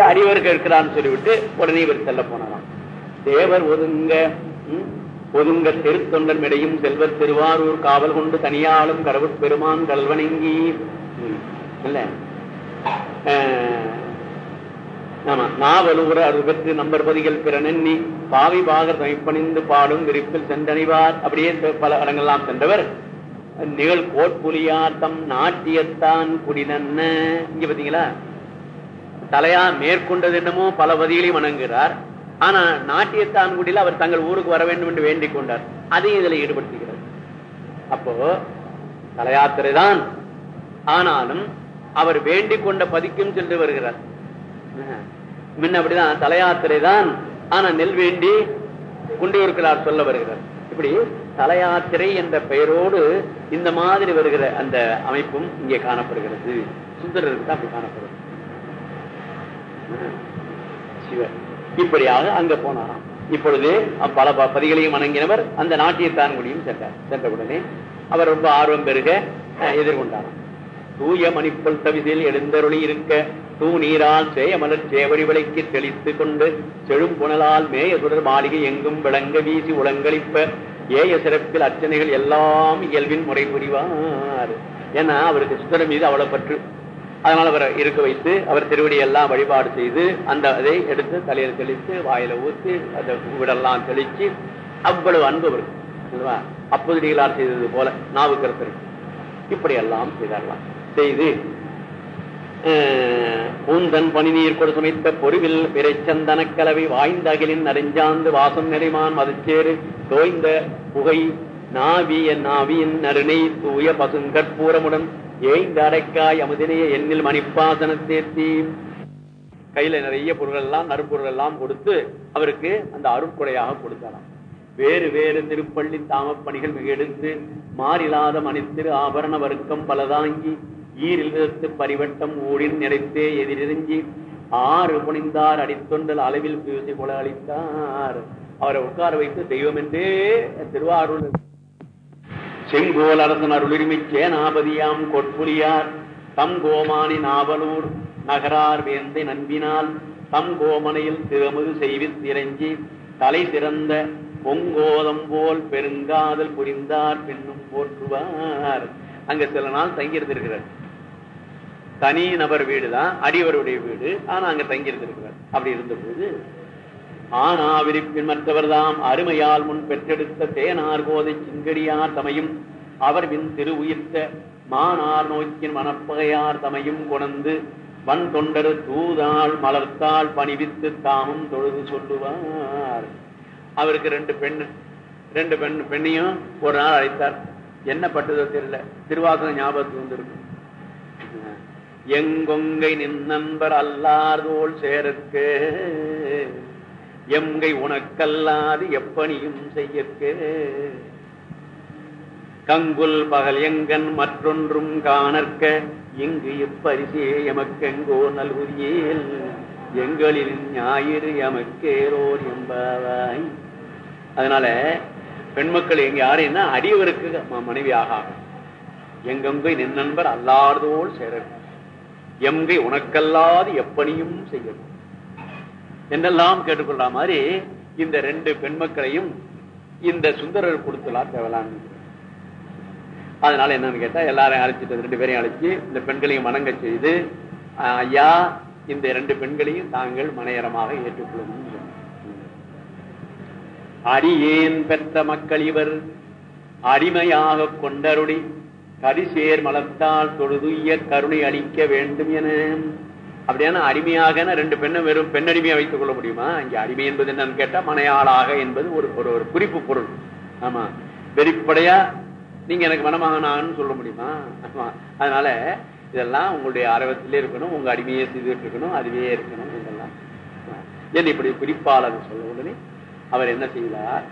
அடியவருக்கு இருக்கிறான்னு சொல்லிவிட்டு உடனே இவர் செல்ல போனாராம். தேவர் ஒதுங்க ஒதுங்க தெருத்தொண்டர் இடையும் செல்வர் திருவாரூர் காவல் கொண்டு தனியாளும் கடவுட் பெருமான் கல்வணங்கி. இல்ல. அஹ், ஆமா நாவலூர அறுபத்து நம்பர் பதிகள் பிறனி பாவி பாகர் தமைப்பணிந்து பாடும் விரிப்பில் சென்றணிவார். அப்படியே பல இடங்கள்லாம் சென்றவர். நிகழ் கோட்புலியாத்தம் நாட்டியத்தான் குடிதன்ன. இங்க பாத்தீங்களா? தலையா மேற்கொண்டது என்னமோ பல வதிகளையும் வணங்குகிறார். ஆனா நாட்டியத்தான் குடியில் அவர் தங்கள் ஊருக்கு வர வேண்டும் என்று வேண்டிக் கொண்டார். அதையும் இதுல ஈடுபடுத்துகிறார். அப்போ தலையாத்திரை தான். ஆனாலும் அவர் வேண்டிக் கொண்ட பதிக்கும் சென்று வருகிறார். முன்ன அப்படிதான் தலையாத்திரை தான். ஆனா நெல் வேண்டி கொண்டு சொல்ல வருகிறார். இப்படி தலையாத்திரை என்ற பெயரோடு இந்த மாதிரி வருகிற அந்த அமைப்பும் இங்கே காணப்படுகிறது. சுந்தரருக்கு தான் அப்படி காணப்படுகிறது சிவன். இப்படியாக அங்க போனாராம். இப்பொழுது பல ப- பதிகளையும் வணங்கினவர் அந்த நாட்டியத்தான் முடியும் சென்றார். சென்றவுடனே அவர் ரொம்ப ஆர்வம் பெருக எதிர்கொண்டாராம். தூய மணிப்பல் தவிதில் எழுந்தருளி இருக்க தூ நீரால் சேயமலர் சேவடி விலைக்கு தெளித்து கொண்டு செழும் புனலால் மேய தொடர் மாளிகை எங்கும் விளங்க வீசி உலங்களிப்ப ஏய சிறப்பில் அர்ச்சனைகள் எல்லாம் இயல்பின் முறை புரிவார். ஏன்னா அவருக்கு சுத்தரம் மீது அவ்வளவு பற்று அதனால அவரை இருக்க வைத்து அவர் திருவடி எல்லாம் வழிபாடு செய்து அந்த அதை எடுத்து தலையில தெளித்து வாயில ஊத்தி அதை விடெல்லாம் தெளிச்சு அவ்வளவு அன்பு அவருக்கு அல்லவா? அப்போதிகளார் செய்தது போல நாவுக்கரசருக்கு இப்படி எல்லாம் செய்தார்களாம் செய்து அஹ், பூந்தன் பனிநீர் கொடு சுமைத்த பொருவில் பிறைச்சந்தன கலவை வாய்ந்த அகிலின் நெறிஞ்சாந்து வாசம் நிறைமான் மதுச்சேறு தோய்ந்த புகை நாவிய நாவியின் நறுனை தூய பசுங்கற்பூரமுடன் ஏய்ந்தரைக்காய் அமுதினைய எண்ணில் மணிப்பாசன தேர்த்தி கையில நிறைய பொருள்கள் எல்லாம் நறுப்பொருள் எல்லாம் கொடுத்து அவருக்கு அந்த அருட்கொடையாக கொடுத்தாராம் வேறு வேறு திருப்பள்ளி தாமப்பணிகள் மிக எடுத்து மாறிலாத மணித்திரு ஆபரண வர்க்கம் பலதாங்கி ஈரிலிருந்து பரிவட்டம் ஊழின் நிறைத்தே எதிரெறிஞ்சி ஆறு புனிந்தார் அடித்தொண்டல் அளவில் பூசி கொல அளித்தார். அவரை உட்கார வைத்து தெய்வம் என்றே திருவாரூர் செங்கோல் அரசன் அருளுரிமை சேனாபதியாம் கொற்புலியார் தம் கோமானி நாவலூர் நகரார் வேந்தை நம்பினால் தம் கோமனையில் திருமது செய்வித் தலை சிறந்த பொங்கோதம் போல் பெருங்காதல் புரிந்தார். பின்னும் போற்றுவார். அங்க சில நாள் தங்கியிருந்திருக்கிறார். தனி நபர் வீடுதான் அடியவருடைய வீடு. ஆனா அங்க தங்கியிருந்திருக்கிறார். அப்படி இருந்தபோது ஆனா விரிப்பின் மற்றவர்தாம் அருமையால் முன் பெற்றெடுத்த தேனார் கோதை சிங்கடியார் தமையும் அவர் வின் திரு உயிர்த்த மானார் நோக்கின் மனப்பகையார் தமையும் கொணந்து வன் தொண்டரு தூதாள் மலர்த்தாள் பணிவித்து தாமும் தொழுது சொல்லுவார். அவருக்கு ரெண்டு பெண் ரெண்டு பெண் பெண்ணையும் ஒரு நாள் அழைத்தார். என்ன பட்டதோ தெரியல. திருவாசகம் ஞாபகத்துக்கு வந்திருக்கும். எங்கொங்கை நின் நண்பர் அல்லாதோள் சேரற்கு. எம்கை உனக்கல்லாது எப்பணியும் செய்யற்கு. கங்குல் பகல் எங்கன் மற்றொன்றும் காணற்க இங்கு இப்பரிசே எமக்கெங்கோ நல்குதியேல் எங்களில் ஞாயிறு எமக்கேரோர் என்பாவாய். அதனால பெண்மக்கள் எங்க யாருன்னா அடியவருக்கு மனைவியாக ஆகும். எங்கெங்கை நின் நண்பர் அல்லாதோடு சேரற்கு எங்கை உனக்கல்லாது எப்பணியும் செய்யும் என்றெல்லாம் கேட்டுக்கொள்ற மாதிரி இந்த ரெண்டு பெண்மக்களையும் இந்த சுந்தரர் கொடுத்தலாம் தேவலான்னு அதனால என்னன்னு கேட்டா எல்லாரையும் அழைச்சிட்டு ரெண்டு பேரையும் அழைச்சி இந்த பெண்களையும் வணங்க செய்து ஐயா இந்த ரெண்டு பெண்களையும் தாங்கள் மனையரமாக ஏற்றுக்கொள்ளும் அடியேன் பெற்ற மக்கள் இவர் அடிமையாக கொண்டருடி கரிசேர் மலத்தால் தொழுதுய கருணை அளிக்க வேண்டும் என அப்படியான அடிமையாக ரெண்டு பெண்ணை வெறும் பெண்ணடிமையா வைத்துக் கொள்ள முடியுமா? இங்க அடிமை என்பது என்னன்னு கேட்டா மனையாளாக என்பது ஒரு ஒரு ஒரு குறிப்பு பொருள். ஆமா. வெளிப்படையா நீங்க எனக்கு மனமாகனான்னு சொல்ல முடியுமா? ஆமா. அதனால இதெல்லாம் உங்களுடைய ஆர்வத்திலே இருக்கணும் உங்க அடிமையை செய்துட்டு இருக்கணும் அதுவே இருக்கணும் இதெல்லாம். என்ன இப்படி குறிப்பாளர் சொல்ல உடனே அவர் என்ன செய்தார்?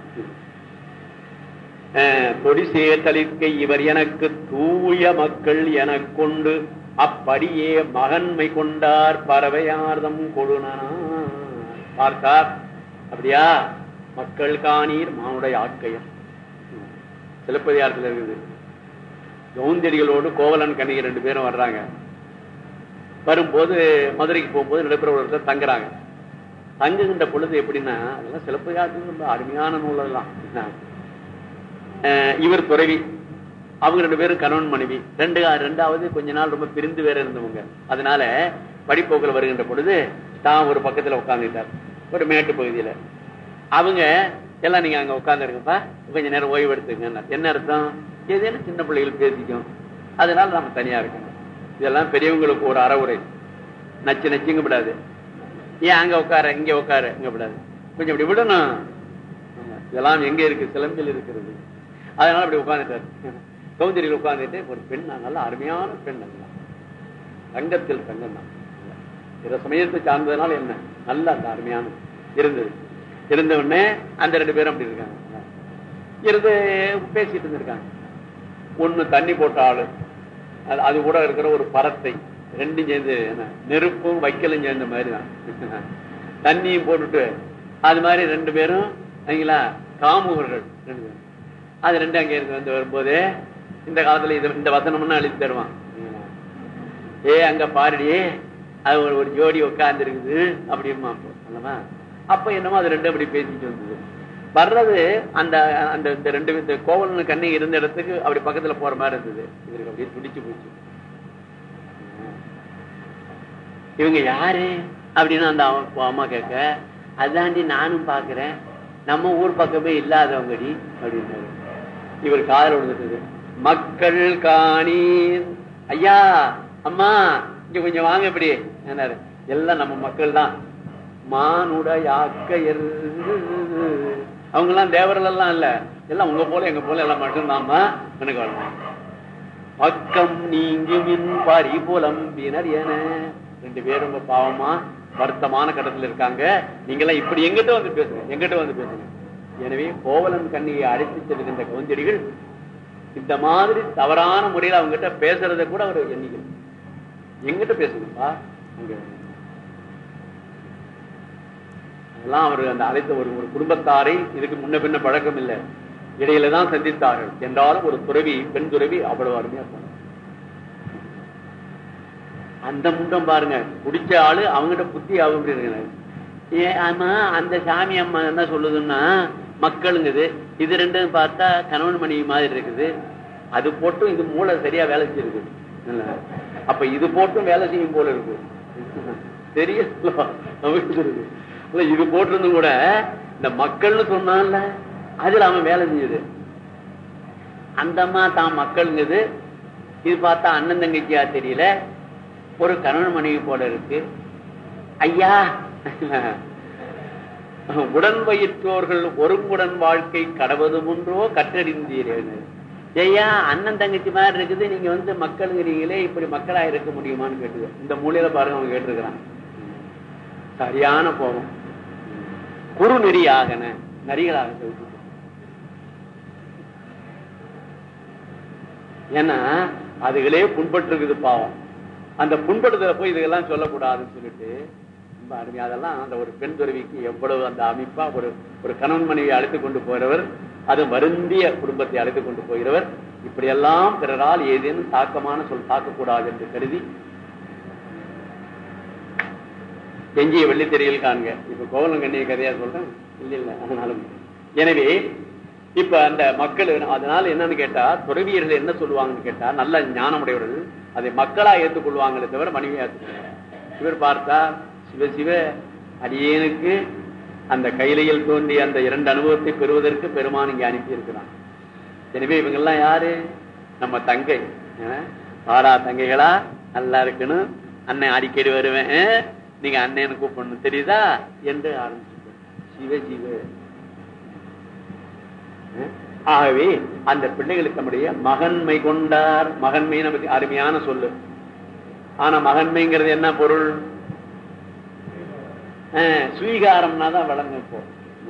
கொடிசே தளிர்க்கை இவர் எனக்கு தூய மக்கள் எனக் கொண்டு அப்படியே மகன்மை கொண்டார் பறவையார்தம் கொடுனார் பார்த்தார் அப்படியா? மக்கள் காணீர் மானுடைய ஆக்கையம் சிலப்பதிகாரத்தில் இருக்குது. கவுந்தடிகளோடு கோவலன் கண்ணிகை ரெண்டு பேரும் வர்றாங்க. வரும்போது மதுரைக்கு போகும்போது நடைபெற தங்குறாங்க. தங்குகின்ற பொழுது எப்படின்னா அதெல்லாம் சிலப்பதிகாரத்தில் ரொம்ப அருமையான நூலெல்லாம் அஹ் இவர் துறவி. அவங்க ரெண்டு பேரும் கணவன் மனைவி. ரெண்டு ரெண்டாவது கொஞ்ச நாள் ரொம்ப பிரிந்து வேற இருந்தவங்க. அதனால படிப்போக்கில் வருகின்ற பொழுது தான் ஒரு பக்கத்துல உட்காந்துட்டார் ஒரு மேட்டு பகுதியில. அவங்க எல்லாம் நீங்க அங்க உட்கார்ந்துருங்கப்பா. கொஞ்ச நேரம் ஓய்வு எடுத்துங்க என்ன அர்த்தம்? ஏதேனும் சின்ன பிள்ளைகள் பேசிக்கும். அதனால நம்ம தனியா இருக்கணும். இதெல்லாம் பெரியவங்களுக்கு ஒரு அறவுரை. நச்சு நச்சுங்க விடாது. ஏன் அங்க உட்கார? இங்க உட்கார. இங்க விடாது. கொஞ்சம் இப்படி விடணும். இதெல்லாம் எங்க இருக்கு? சிலம்பில் இருக்கிறது. அதனால அப்படி உட்காந்துட்டாரு கவுந்தரியில் உட்கார்ந்துட்டு ஒரு பெண் நல்ல அருமையான பெண் நல்லா தங்கத்தில் தங்கம் தான். பிற சமயத்தை சார்ந்ததுனால என்ன? நல்ல அந்த அருமையான இருந்தது. இருந்த உடனே அந்த ரெண்டு பேரும் அப்படி இருக்காங்க. இருந்து பேசிட்டு இருந்திருக்காங்க. ஒண்ணு தண்ணி போட்டாலும் ஆளு அது அது கூட இருக்கிற ஒரு பறத்தை ரெண்டும் சேர்ந்து என்ன நெருப்பும் வைக்கலும் சேர்ந்த மாதிரி தான் தண்ணியும் போட்டுட்டு அது மாதிரி ரெண்டு பேரும் சரிங்களா காமுகர்கள் ரெண்டு பேரும். அது ரெண்டு அங்கே இருந்து வந்து வரும்போதே இந்த காலத்துல இது இந்த வசனம்னு அழித்து தருவான். ஏ அங்க பாருடி அது ஒரு ஜோடி உட்கார்ந்து இருக்குது அப்படிமா அல்லவா? அப்ப என்னமோ அது ரெண்டும் அப்படி பேசிட்டு வந்தது. வர்றது அந்த அந்த இந்த ரெண்டு இந்த கோவலன் கண்ணி இருந்த இடத்துக்கு அப்படி பக்கத்துல போற மாதிரி இருந்தது. இவருக்கு அப்படியே துடிச்சு போச்சு. இவங்க யாரு? அப்படின்னு அந்த அம்மா கேட்க அதாண்டி நானும் பாக்குறேன். நம்ம ஊர் பக்கமே இல்லாதவங்கடி அப்படின்னாரு. இவர் காதல் விழுந்துட்டு மக்கள் காணீர். ஐயா அம்மா இங்க கொஞ்சம் வாங்க இப்படி. என்னாரு எல்லாம் நம்ம மக்கள் தான். மானுடையாக்கையர். அவங்க எல்லாம் தேவர்கள் எல்லாம் இல்ல. எல்லாம் உங்க போல எங்க போல எல்லாம் மட்டும்தாம்மா. எனக்கு வரணும் பக்கம் நீங்குமின் பரிபுலம்பினர் என. ரெண்டு பேரும் ரொம்ப பாவமா வருத்தமான கட்டத்துல இருக்காங்க. நீங்க எல்லாம் இப்படி எங்கிட்ட வந்து பேசுங்க எங்கிட்ட வந்து பேசுங்க. எனவே கோவலன் கண்ணியை அழைத்து செல்கின்ற கவுஞ்செடிகள் இந்த மாதிரி தவறான முறையில் அவங்க கிட்ட பேசுறத கூட அவர் எண்ணிக்கல. எங்கிட்ட பேசுங்கப்பா. அங்க அதெல்லாம் அவர் அந்த அழைத்த ஒரு ஒரு குடும்பத்தாரை இதுக்கு முன்ன பின்ன பழக்கம் இல்லை. இடையில தான் சந்தித்தார்கள். என்றாலும் ஒரு துறவி பெண் துறவி அவ்வளவு அருமையா போனார். அந்த முண்டம் பாருங்க. குடிச்ச ஆளு அவங்ககிட்ட புத்தி அவங்க இருக்கிறாங்க ஏ ஆமா அந்த சாமி அம்மா என்ன சொல்லுதுன்னா மக்களுங்குது. இது ரெண்டும் பார்த்தா கணவன் மணி மாதிரி இருக்குது. அது போட்டும் இது மூளை சரியா வேலை செய்யுது. அப்ப இது போட்டும் வேலை செய்யும் போல இருக்கு. தெரியல இது போட்டிருந்தும் கூட இந்த மக்கள்னு சொன்னான்ல அதுல அவன் வேலை செஞ்சது. அந்த அம்மா தான் மக்கள்ங்குது. இது பார்த்தா அண்ணன் தங்கச்சியா தெரியல. ஒரு கணவன் மனைவி போல இருக்கு. ஐயா உடன் வயிற்றோர்கள் ஒருங்குடன் வாழ்க்கை கடவது முன்றோ கற்றறிந்தீரேன். ஐயா அண்ணன் தங்கச்சி மாதிரி இருக்குது நீங்க வந்து மக்களுங்கிறீங்களே இப்படி மக்களா இருக்க முடியுமான்னு கேட்டுது இந்த மூலையில பாருங்க அவன் கேட்டிருக்கிறான். சரியான போகும் குறு நெறியாகன ஆகன நரிகளாக சொல்லிட்டு. ஏன்னா அதுகளே புண்பட்டு இருக்குது பாவம். அந்த புண்படுதல போய் இதுக்கெல்லாம் சொல்லக்கூடாதுன்னு சொல்லிட்டு ரொம்ப அதெல்லாம் அந்த ஒரு பெண் துறவிக்கு எவ்வளவு அந்த அமைப்பா ஒரு ஒரு கணவன் மனைவி அழைத்து கொண்டு போகிறவர் அது வருந்திய குடும்பத்தை அழைத்து கொண்டு போகிறவர் இப்படியெல்லாம் பிறரால் ஏதேனும் தாக்கமான சொல் தாக்கக்கூடாது என்று கருதி எஞ்சிய வெள்ளித்தெறியில் காண்க. இப்ப கோவலம் கண்ணிய கதையா சொல்றேன்? இல்ல இல்ல அதனாலும். எனவே இப்ப அந்த மக்கள் அதனால என்னன்னு கேட்டா துறவியர்கள் என்ன சொல்லுவாங்கன்னு கேட்டா நல்ல ஞானமுடையவர்கள் அதை மக்களா ஏற்றுக்கொள்வாங்களே தவிர மனைவியா இவர் பார்த்தா சிவசிவ அடியேனுக்கு அந்த கையிலையில் தோன்றிய அந்த இரண்டு அனுபவத்தை பெறுவதற்கு பெருமான் இங்கே அனுப்பியிருக்கிறான். எனவே இவங்கெல்லாம் யாரு? நம்ம தங்கை. ஏன்னா, பாடா தங்கைகளா? நல்லா இருக்கணும். அண்ணன் அடிக்கடி வருவேன். நீங்க அண்ணன் கூப்பிடணும். தெரியுதா? என்று ஆரம்பிச்சு சிவ சிவ. ஆகவே அந்த பிள்ளைகளுக்கு நம்முடைய மகன்மை கொண்டார். மகன்மை நமக்கு அருமையான சொல்லு. ஆனா மகன்மைங்கிறது என்ன பொருள்? சுவீகாரம்னா தான் வழங்கும் இப்போ.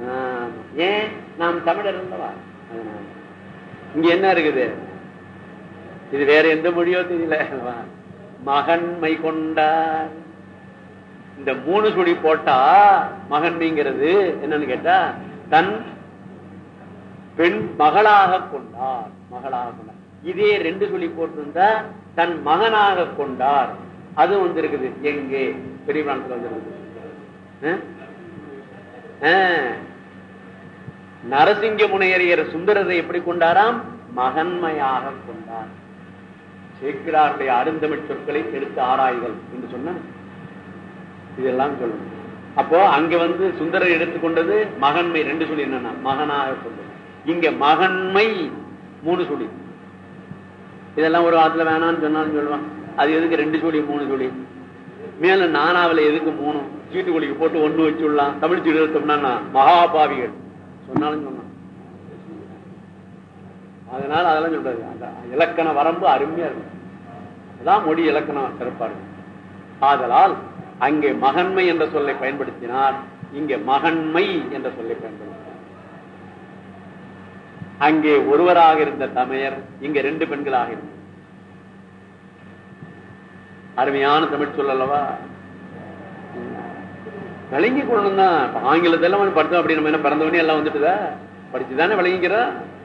ஆஹ், ஏன்? நாம் தமிழர் அல்லவா? இங்க என்ன இருக்குது? இது வேற எந்த மொழியோ தெரியல. மகன்மை கொண்டார். இந்த மூணு சுடி போட்டா மகன்மைங்கிறது என்னன்னு கேட்டா தன் பெண் மகளாக கொண்டார். மகளாக கொண்டார். இதே ரெண்டு சொல்லி போட்டிருந்தா தன் மகனாக கொண்டார். அது வந்திருக்குது. எங்கே? பெரிய வந்திருக்குது வந்து இருக்குது அஹ்? அஹ். நரசிங்க முனையறியர் சுந்தரரை எப்படி கொண்டாராம்? மகன்மையாக கொண்டார். சேக்கிராருடைய அருந்தமிழ் சொற்களை எடுத்து ஆராய்தல் என்று சொன்ன இதெல்லாம் சொல்லணும் அப்போ அங்க வந்து சுந்தரர் எடுத்துக்கொண்டது மகன்மை ரெண்டு சொல்லி என்னன்னா மகனாக கொண்டது. இங்க மகன்மை மூணு சொல்லி இதெல்லாம் ஒரு வாரத்துல வேணாம்னு சொன்னாலும் சொல்லுவான் அது எதுக்கு ரெண்டு சொல்லி மூணு சொல்லி மேல நானாவில எதுக்கு போகணும்? சீட்டு போட்டு ஒண்ணு வச்சு விடலாம் தமிழ் சீட்டு எடுத்தோம்னா மகாபாவிகள். சொன்னாலும் சொன்னான். அதனால அதெல்லாம் சொல்றாரு. அந்த இலக்கண வரம்பு அருமையா இருக்கும் அதான் மொழி இலக்கணம் சிறப்பாரு ஆதலால் அங்கே மகன்மை என்ற சொல்லை பயன்படுத்தினார். இங்கே மகன்மை என்ற சொல்லை பயன்படுத்தினார். அங்கே ஒருவராக இருந்த தமையர் இங்க ரெண்டு பெண்களாக இருந்தார் அருமையான தமிழ் சொல்ல அல்லவா? விளங்கி கொள்ளணும் தான். ஆங்கிலத்தெல்லாம் வந்து படித்தோம் அப்படி நம்ம என்ன பிறந்தவனே எல்லாம் வந்துட்டுதா? படிச்சுதானே விளங்கிக்கிறா?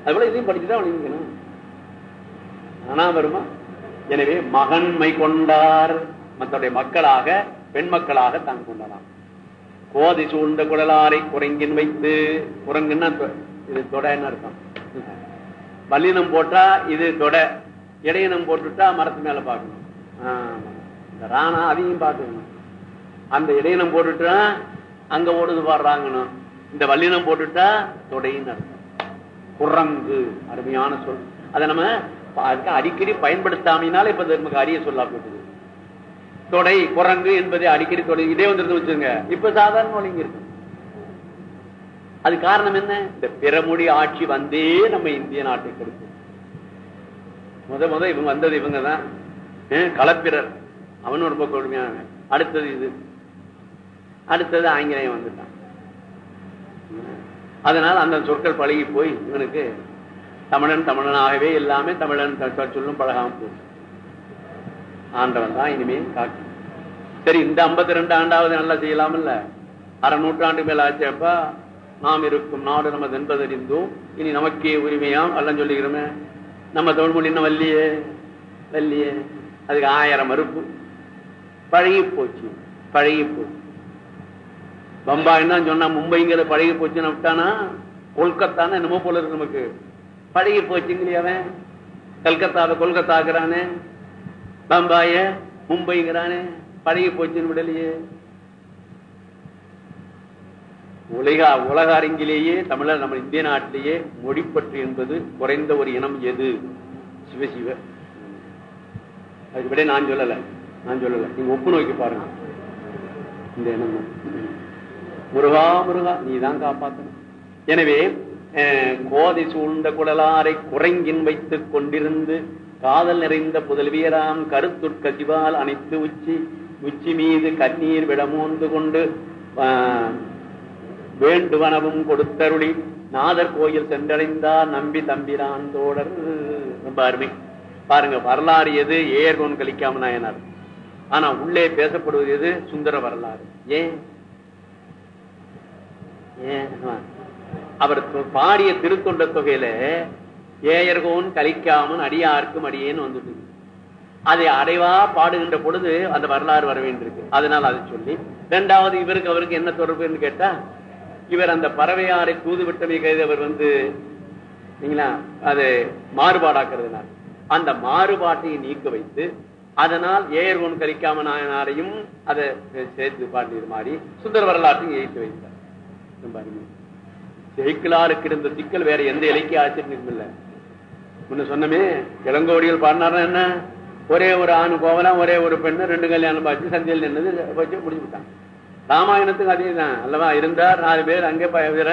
அது போல இதையும் படிச்சுதான் விளங்கிக்கணும். ஆனா வருமா? எனவே மகன்மை கொண்டார். மற்றடைய மக்களாக பெண் மக்களாக தான் கொண்டாராம் கோதை சூழ்ந்த குடலாரை குரங்கின் வைத்து குரங்குன்னா இது தொடைன்னு அர்த்தம். வல்லினம் போட்டா இது தொடை. இடையினம் போட்டுட்டா மரத்து மேல பாக்கணும். ஆஹ் இந்த ராணா அதையும் பார்த்துக்கணும். அந்த இடையினம் போட்டுட்டா அங்க ஓடுது பாடுறாங்கன்னு. இந்த வல்லினம் போட்டுட்டா தொடைன்னு அர்த்தம். குரங்கு அருமையான சொல். அதை நம்ம அடிக்கடி பயன்படுத்தாமினால இப்ப நமக்கு அரிய சொல்லா போட்டுது. தொடை குரங்கு என்பதை அடிக்கடி தொடை இதே வந்துருந்து வச்சுங்க இப்ப சாதாரண மொழிங்க இருக்கு. அது காரணம் என்ன? இந்த பிறமொழி ஆட்சி வந்தே நம்ம இந்திய நாட்டை கொடுக்கும். முத முத இவங்க வந்தது இவங்க தான் களப்பிரர். அவன் ரொம்ப கொடுமையான அடுத்தது இது. அடுத்தது ஆங்கிலேயம் வந்துட்டான். அதனால் அந்த சொற்கள் பழகி போய் இவனுக்கு தமிழன் தமிழனாகவே எல்லாமே தமிழன் சொல்லும் பழகாம போச்சு. ஆண்டவன் தான் இனிமே காக்கி சரி இந்த ஐம்பத்தி ரெண்டு ஆண்டாவது நல்லா செய்யலாம்ல அரை நூற்றாண்டு மேல ஆச்சப்பா நாம் இருக்கும் நாடு நமது என்பதறிந்தோம். இனி நமக்கே உரிமையாம் எல்லாம் சொல்லிக்கிறோமே நம்ம தமிழ் மொழி இன்னும் வல்லியே வல்லியே. அதுக்கு ஆயிரம் மறுப்பு பழகி போச்சு பழகி போச்சு. பம்பாய்னா சொன்னா மும்பைங்கிற பழகி போச்சுன்னு விட்டானா கொல்கத்தான்னு என்னமோ போல இருக்கு நமக்கு. பழகி போச்சுங்களே அவன். கல்கத்தாவை கொல்கத்தாக்குறானே. பம்பாய மும்பைங்கிறானே. பழகி போச்சுன்னு விடலையே. உலக உலக அரங்கிலேயே தமிழர் நம்ம இந்திய நாட்டிலேயே மொழிப்பற்று என்பது குறைந்த ஒரு இனம் எது? சிவசிவ. அதுபடி நான் சொல்லலை. நான் சொல்லல. நீங்க ஒப்பு நோக்கி பாருங்க. இந்த எண்ணம் முருகா முருகா நீ தான் காப்பாற்றணும் எனவே அஹ், கோதை சூழ்ந்த குடலாரை குரங்கின் வைத்துக் கொண்டிருந்து காதல் நிறைந்த புதல்வியராம் கருத்துட்கசிவால் அனைத்து உச்சி உச்சி மீது கண்ணீர் விடமோந்து கொண்டு ஆஹ், வேண்டுவனவும் கொடுத்தருளி நாதர் கோயில் சென்றடைந்தார் நம்பி தம்பிரான் தோடர் ரொம்ப அருமை. பாருங்க வரலாறு எது? ஏர்கோன் கழிக்காம நாயனார் ஆனா உள்ளே பேசப்படுவது எது? சுந்தர வரலாறு. ஏன்? ஏன்? அவர் பாடிய திருத்தொண்ட தொகையில ஏயர்கோன் கலிக்காமன் அடியார்க்கும் அடியேன்னு வந்துட்டு அதை அடைவா பாடுகின்ற பொழுது அந்த வரலாறு வர வேண்டியிருக்கு. அதனால அதை சொல்லி இரண்டாவது இவருக்கு அவருக்கு என்ன தொடர்புன்னு கேட்டா இவர் அந்த பறவையாரை தூது விட்டமை கைது அவர் வந்து அது மாறுபாடாக்குறதுனால. அந்த மாறுபாட்டை நீக்க வைத்து அதனால் ஏயர் ஒன் கரிக்காம நாயனாரையும் அதை சேர்த்து பாண்டியது மாதிரி சுந்தர வரலாற்றையும் ஏற்றி வைத்தார். ரொம்ப ஜெயிக்கலாருக்கு இருந்த சிக்கல் வேற எந்த இலக்கிய ஆச்சரியம் இல்லை முன்ன சொன்னமே இளங்கோடிகள் பாடினார்னா என்ன? ஒரே ஒரு ஆண் கோவலாம் ஒரே ஒரு பெண்ணு ரெண்டு கல்யாணம் பார்த்து சந்தையில் நின்னது வச்சு முடிஞ்சுட்டாங்க ராமாயணத்துக்கு அதே தான் அல்லவா இருந்தார் நாலு பேர் அங்கே வேற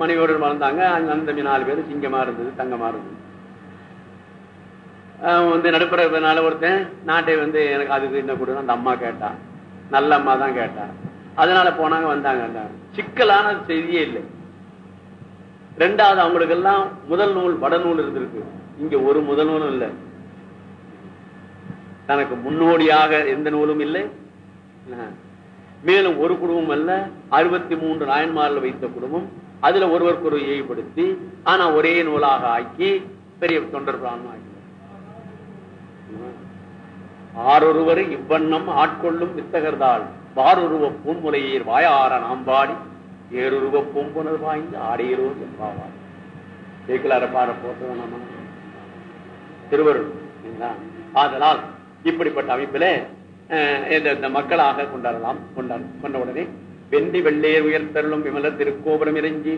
மணியோடு வளர்ந்தாங்க அந்த நாலு பேர் சிங்கமா இருந்தது தங்கமா இருந்தது. வந்து நடுப்புறதுனால ஒருத்தன் நாட்டை வந்து எனக்கு அதுக்கு என்ன கொடுக்கணும் அந்த அம்மா கேட்டான் நல்ல அம்மா தான் கேட்டான் அதனால போனாங்க வந்தாங்க சிக்கலான செய்தியே இல்லை. ரெண்டாவது அவங்களுக்கு எல்லாம் முதல் நூல் வடநூல் இருந்திருக்கு. இங்க ஒரு முதல் நூலும் இல்லை. தனக்கு முன்னோடியாக எந்த நூலும் இல்லை. மேலும் ஒரு குடும்பம் அல்ல அறுபத்தி மூன்று நாயன்மாரில் வைத்த குடும்பம். அதுல ஒருவருக்கு ஒரு ஏய்படுத்தி ஆனா ஒரே நூலாக ஆக்கி பெரிய தொண்டர் பிராணம் ஆக்கி. ஆறொருவர் இவ்வண்ணம் ஆட்கொள்ளும் வித்தகர்தாள். வாரொருவ பூன்முலையீர் வாயார நாம் பாடி பூம்புணர் வாய்ந்து ஆடையிறோர் என்பாவார். சேக்கலார போட்டது நம்ம திருவருள் ஆதலால் இப்படிப்பட்ட அமைப்பில இந்த இந்த மக்களாக கொண்டாடலாம். கொண்டாடு கொண்ட உடனே வெண்டி வெள்ளையர் உயர்த்தருளும் விமல திருக்கோபுரம் இறங்கி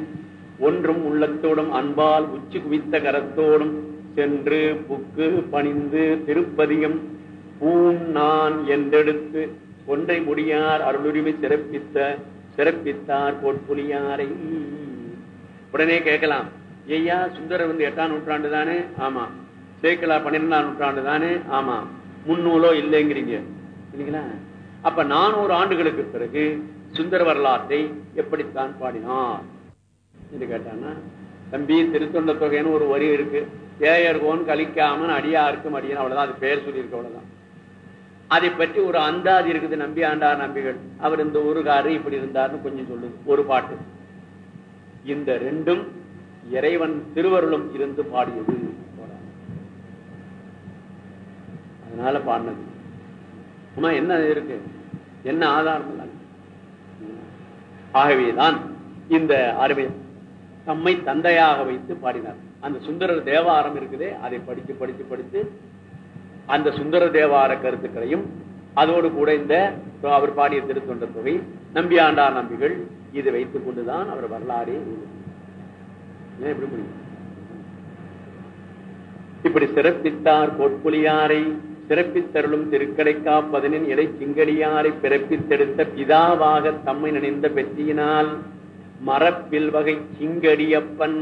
ஒன்றும் உள்ளத்தோடும் அன்பால் உச்சி குவித்த கரத்தோடும் சென்று புக்கு பணிந்து திருப்பதியும் பூன் நான் என்றெடுத்து ஒன்றை முடியார் அருளுரிமை சிறப்பித்த சிறப்பித்தார் பொற்புலியாரை உடனே கேட்கலாம். ஐயா சுந்தரர் வந்து எட்டாம் நூற்றாண்டு தானே? ஆமா சேக்கலா பன்னிரெண்டாம் நூற்றாண்டு தானே? ஆமா முன்னூலோ இல்லைங்கிறீங்க. இல்லைங்களா? அப்ப நானூறு ஆண்டுகளுக்கு பிறகு சுந்தர வரலாற்றை எப்படித்தான் பாடினார்? என்று கேட்டான்னா தம்பி திருத்தொண்ட தொகைன்னு ஒரு வரி இருக்கு. ஏயர்கோன் கலிக்காமன் அடியாருக்கும் அடியன். அவ்வளவுதான். அது பெயர் சொல்லியிருக்கு அவ்வளவுதான். அதை பற்றி ஒரு அந்தாதி இருக்குது நம்பி ஆண்டார் நம்பிகள். அவர் இந்த ஊருக்காரு இப்படி இருந்தார்னு கொஞ்சம் சொல்லுது ஒரு பாட்டு. இந்த ரெண்டும் இறைவன் திருவருளும் இருந்து பாடியது. அதனால பாடினது. ஆமா என்ன இருக்கு? என்ன ஆதாரம் ஆகவேதான் இந்த அருமை தம்மை தந்தையாக வைத்து பாடினார். அந்த சுந்தரர் தேவாரம் இருக்குதே அதை படித்து படித்து படித்து அந்த சுந்தர தேவார கருத்துக்களையும் அதோடு கூட இந்த அவர் பாடிய திருத்தொண்ட தொகை நம்பியாண்டார் நம்பிகள் இதை வைத்துக் கொண்டுதான் அவர் வரலாறே இப்படி முடியும்? இப்படி சிறப்பித்தார் பொற்புலியாரை சிறப்பித்தருளும் திருக்கடைக்கா பதினின் இடை சிங்கடியாரை பிறப்பித்தெடுத்த பிதாவாக தம்மை நினைந்த பெற்றியினால் மரப்பில் வகை சிங்கடியப்பன்.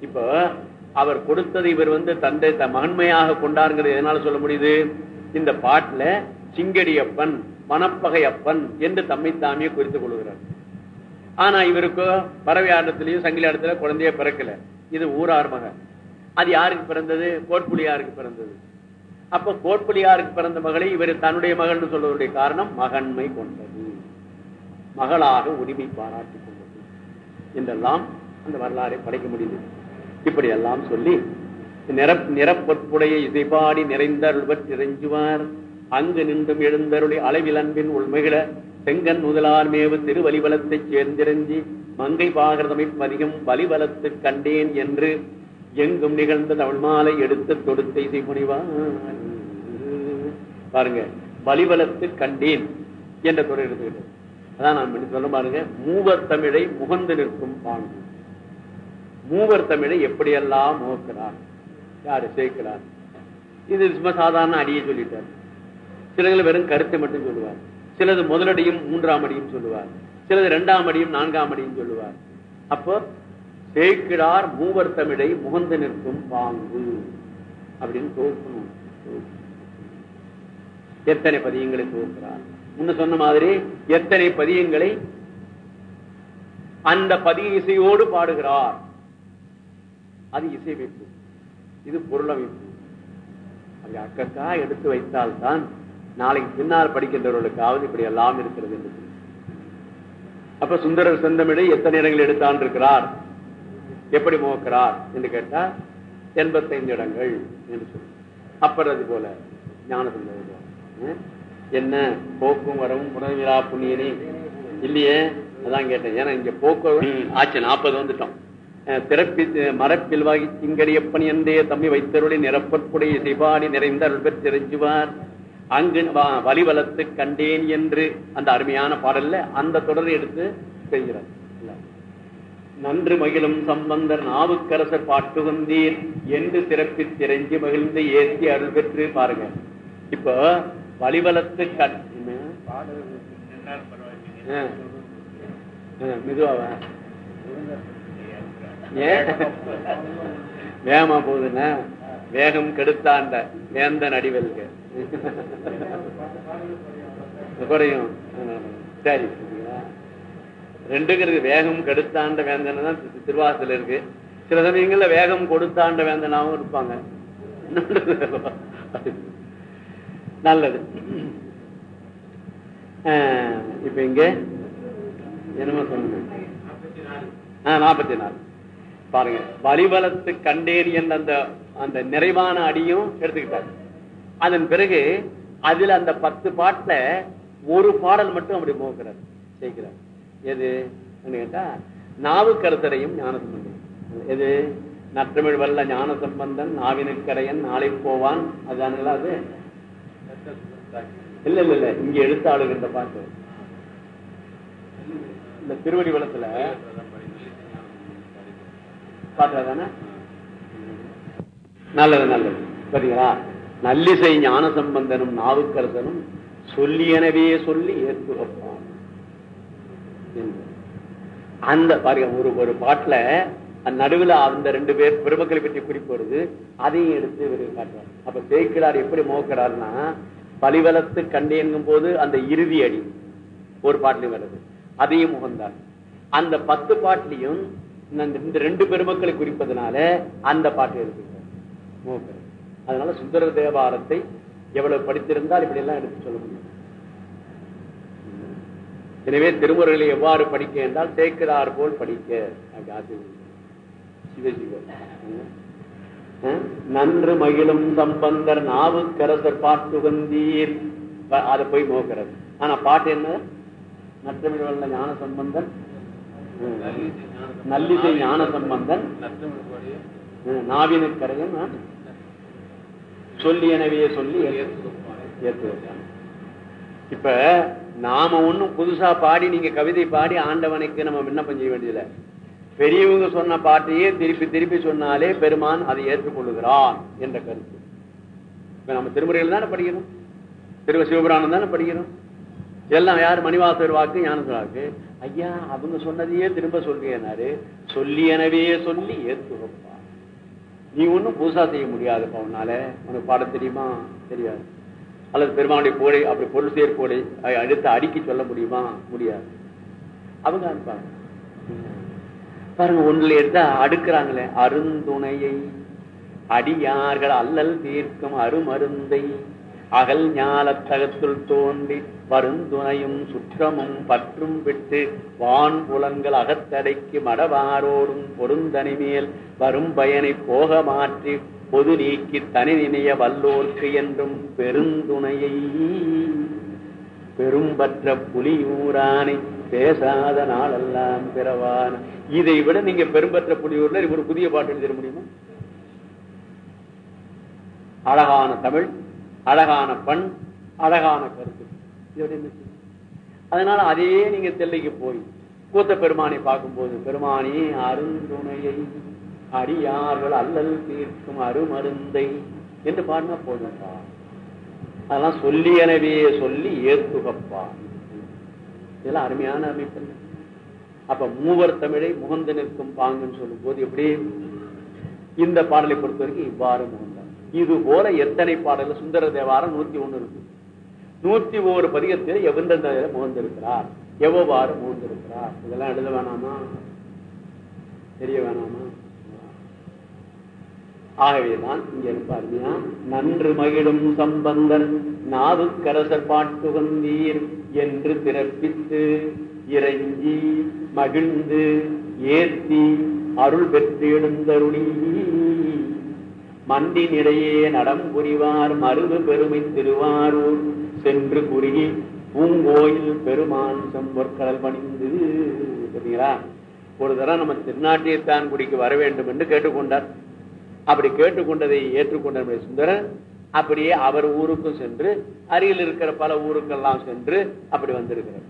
இப்ப அவர் கொடுத்தது இவர் வந்து தந்தை த- மகன்மையாக கொண்டாருங்கிறது எதனால சொல்ல முடியுது? இந்த பாட்டுல சிங்கடியப்பன் மணப்பகையப்பன் என்று தம்மை தாமே குறித்துக் கொள்கிறார். ஆனா இவருக்கு பறவை ஆட்டத்திலையும் சங்கிலி ஆட்டத்துல குழந்தைய பிறக்கல. இது ஊரார் மகன். அது யாருக்கு பிறந்தது? கோட்புலியாருக்கு பிறந்தது. அப்ப கோட்புலியாருக்கு பிறந்த மகளை இவர் தன்னுடைய மகள்னு சொல்வதனுடைய காரணம் மகன்மை கொண்டது. மகளாக உரிமை பாராட்டி கொண்டது. என்றெல்லாம் அந்த வரலாறை படைக்க முடியுது இப்படி எல்லாம் சொல்லி நிறப் நிறப்பொற்புடைய இசைபாடி நிறைந்தருள்வர் நிறைஞ்சுவார். அங்கு நின்றும் எழுந்தருளி அளவில் அன்பின் உள்மைகள செங்கன் முதலார் மேவு திருவலிபலத்தைச் சேர்ந்திரஞ்சி மங்கை பாகிரதமை பதிகம் வலிவலத்து கண்டேன் என்று எங்கும் நிகழ்ந்த தமிழ் மாலை எடுத்து தொடுத்த இசை முனிவார் பாருங்க வலிவலத்து கண்டேன் என்ற தொடர் எடுத்துக்கிட்டு அதான் நான் சொல்ல பாருங்க மூவர் தமிழை முகந்து நிற்கும் பாண்டு மூவர் தமிழை எப்படியெல்லாம் முகக்கிறார் யாரு? சேர்க்கிறார் இது சும்மா சாதாரண அடியை சொல்லிட்டார். சிலர்கள் வெறும் கருத்தை மட்டும் சொல்லுவார். சிலது முதலடியும் மூன்றாம் அடியும் சொல்லுவார். சிலது இரண்டாம் அடியும் நான்காம் அடியும் சொல்லுவார். அப்போ சேர்க்கிறார் மூவர் தமிழை முகந்து நிற்கும் பாங்கு. அப்படின்னு தோற்கணும். எத்தனை பதியங்களை தோற்கிறார்? முன்ன சொன்ன மாதிரி எத்தனை பதியங்களை அந்த பதிய இசையோடு பாடுகிறார். அது இசையமைப்பு. இது பொருளமைப்பு. அப்படி அக்கத்தா எடுத்து வைத்தால்தான் நாளைக்கு பின்னால் படிக்கின்றவர்களுக்காவது இப்படி எல்லாம் இருக்கிறது என்று அப்ப சுந்தரர் செந்தமிழை எத்தனை இடங்கள் எடுத்தான் இருக்கிறார்? எப்படி மோக்கிறார் என்று கேட்டா எண்பத்தைந்து இடங்கள் என்று சொல்லி. அப்புறம் அது போல ஞான சுந்தரம் என்ன? போக்கும் வரவும் புனவிழா புண்ணியனே. இல்லையே? அதான் கேட்டேன். ஏன்னா இங்க போக்கு ஆச்சு நாற்பது வந்துட்டோம். அஹ் பிறப்பி மரப்பில் வாகி சிங்கடியப்பன் என்றே தம்பி வைத்தருளை நிரப்பற்புடைய சிபாடி நிறைந்த அருள் பெற்றிருஞ்சுவார். அங்கு வலிவலத்து கண்டேன் என்று அந்த அருமையான பாடல்ல அந்த தொடரை எடுத்து செய்கிறார். நன்று மகிழும் சம்பந்தர் நாவுக்கரசர் பாட்டு வந்தீர் என்று சிறப்பி திரைஞ்சி மகிழ்ந்து ஏற்றி அருள் பெற்று பாருங்க. இப்போ வலிவலத்து கண் மெதுவாவா ஏன் வேகமா போகுதுன்னா வேகம் கெடுத்தாண்ட வேந்த அடிவெல்க. குறையும் சரி. ரெண்டுங்கிறது வேகம் கெடுத்தாண்ட வேந்தன் தான் திருவாசல் திருவாசல இருக்கு. சில சமயங்கள்ல வேகம் கொடுத்தாண்ட வேந்தனாவும் இருப்பாங்க. நல்லது. ஆஹ், இப்ப இங்க என்னமோ சொன்ன நாற்பத்தி நாலு. பாருங்க வலிபலத்து கண்டேன் என்ற அந்த அந்த நிறைவான அடியும் எடுத்துக்கிட்டார். அதன் பிறகு அதுல அந்த பத்து பாட்டுல ஒரு பாடல் மட்டும் அப்படி மோக்கிறார் சேர்க்கிறார் எது? கேட்டா நாவுக்கருத்தரையும் ஞான சம்பந்தம் எது? நற்றமிழ் வல்ல ஞான சம்பந்தன் நாவினுக்கரையன் நாளை போவான். அதுதானுங்களா அது? இல்ல இல்ல இல்ல இங்க எழுத்தாளுகின்ற பாட்டு. இந்த திருவடி வளத்துல பாட்டுறதானே நல்லது நல்லது. சரிங்களா? நல்லிசை ஞான சம்பந்தனும் நாவுக்கரசனும் சொல்லியனவே சொல்லி வைப்போம் அந்த பாருங்க ஒரு ஒரு பாட்டுல நடுவில் அந்த ரெண்டு பேர் பெருமக்களை பற்றி குறிப்பு வருது. அதையும் எடுத்து இவர் காட்டுறார். அப்ப தேய்க்கிறார் எப்படி மோக்கிறார்னா பலிவலத்து கண்டேங்கும் போது அந்த இறுதி அடி ஒரு பாட்டிலையும் வருது. அதையும் முகந்தார் அந்த பத்து பாட்டிலையும் இந்த ரெண்டு பெருமக்களை குறிப்பதனால அந்த பாட்டு எடுத்துக்கிறார் அதனால சுந்தர தேவாரத்தை எவ்வளவு படித்திருந்தால் இப்படி எல்லாம் எடுத்து சொல்ல முடியும். எனவே திருமுறைகளை எவ்வாறு படிக்க என்றால் தேக்கிறார் போல் படிக்க. நன்று மகிழும் சம்பந்தர் நாவுக்கரசர் பாட்டுகந்தீர். அதை போய் மோக்கிறது ஆனா பாட்டு என்ன? நற்றமிழ் ஞான சம்பந்தன் நல்லிசை ஞான சம்பந்தன். நாவினுக்கரையும் சொல்லி எனவே சொல்லி ஏற்று இப்ப நாம ஒண்ணும் புதுசா பாடி நீங்க கவிதை பாடி ஆண்டவனுக்கு நம்ம விண்ணப்பம் செய்ய வேண்டியதில்லை. பெரியவங்க சொன்ன பாட்டையே திருப்பி திருப்பி சொன்னாலே பெருமான் அதை ஏற்றுக்கொள்ளுகிறான் என்ற கருத்து. இப்ப நம்ம திருமுறைகள் தானே படிக்கிறோம்? திருவ சிவபுராணம் தானே படிக்கிறோம்? எல்லாம் யார்? மணிவாசர் வாக்கு ஞானசர் வாக்கு. ஐயா அவங்க சொன்னதையே திரும்ப சொல்றீங்கன்னாரு. சொல்லி எனவே சொல்லி ஏற்றுகப்பா நீ ஒன்னும் பூசா செய்ய முடியாதுப்பா உன்னால. உனக்கு பாடம் தெரியுமா? தெரியாது. அல்லது பெருமானுடைய போலை அப்படி பொருள் சேர் போலை அடுத்து அடுக்கி சொல்ல முடியுமா? முடியாது. அவங்க அனுப்பாங்க பாருங்க ஒன்றுல எடுத்தா அடுக்கிறாங்களே. அருந்துணையை அடியார்கள் அல்லல் தீர்க்கும் அருமருந்தை அகல் ஞாலத்தகத்துள் தோன்றி வருந்துணையும் சுற்றமும் பற்றும் விட்டு வான் புலங்கள் அகத்தடைக்கு மடவாரோடும் பொருந்தனி மேல் வரும் பயனை போக மாற்றி பொது நீக்கி தனி நினைய வல்லோர்க்கு என்றும் பெருந்துணையை பெரும்பற்ற புலியூரானை பேசாத நாளெல்லாம் பிறவான. இதை விட நீங்க பெரும்பற்ற புலியூர்ல ஒரு புதிய பாட்டு எழுதிட முடியுமா? அழகான தமிழ் அழகான பண் அழகான கருத்து. அதனால அதே நீங்க தெல்லைக்கு போய் கூத்த பெருமானை பார்க்கும்போது பெருமானி அருந்துணையை அடியார்கள் அல்லல் தீர்க்கும் அருமருந்தை என்று பாடினா போதும்பா அதெல்லாம் சொல்லி எனவே சொல்லி ஏத்துகப்பா. இதெல்லாம் அருமையான அமைப்பு அப்ப மூவர் தமிழை முகந்து நிற்கும் பாங்குன்னு சொல்லும் போது எப்படி? இந்த பாடலை பொறுத்த வரைக்கும் இவ்வாறு முகந்தார். இது போல எத்தனை பாடல் சுந்தர தேவாரம் நூத்தி ஒண்ணு இருக்கு. நூத்தி ஒரு பதிகத்தில் எவந்தந்த முகந்திருக்கிறார் எவ்வாறு முகந்திருக்கிறார் இதெல்லாம் எழுத வேணாமா? தெரிய வேணாமா? ஆகவேதான் இங்க இருப்பாருமையா நன்று மகிழும் சம்பந்தர் நாவுக்கரசர் பாட்டுகந்தீர் என்று பிறப்பித்து இறங்கி மகிழ்ந்து ஏத்தி அருள் பெற்று எழுந்தருளி மண்டினிடையே நடம் புரிவார் மருது பெருமை திருவாரூர். சென்று குறுகி பூங்கோயில் பெருமான் செம்பொற்கடல் பணிந்து. சரிங்களா ஒரு தடவை நம்ம திருநாட்டியத்தான்குடிக்கு வர வேண்டும் என்று கேட்டுக்கொண்டார். அப்படி கேட்டுக்கொண்டதை ஏற்றுக்கொண்ட சுந்தரன் அப்படியே அவர் ஊருக்கும் சென்று அருகில் இருக்கிற பல ஊருக்கெல்லாம் சென்று அப்படி வந்திருக்கிறார்.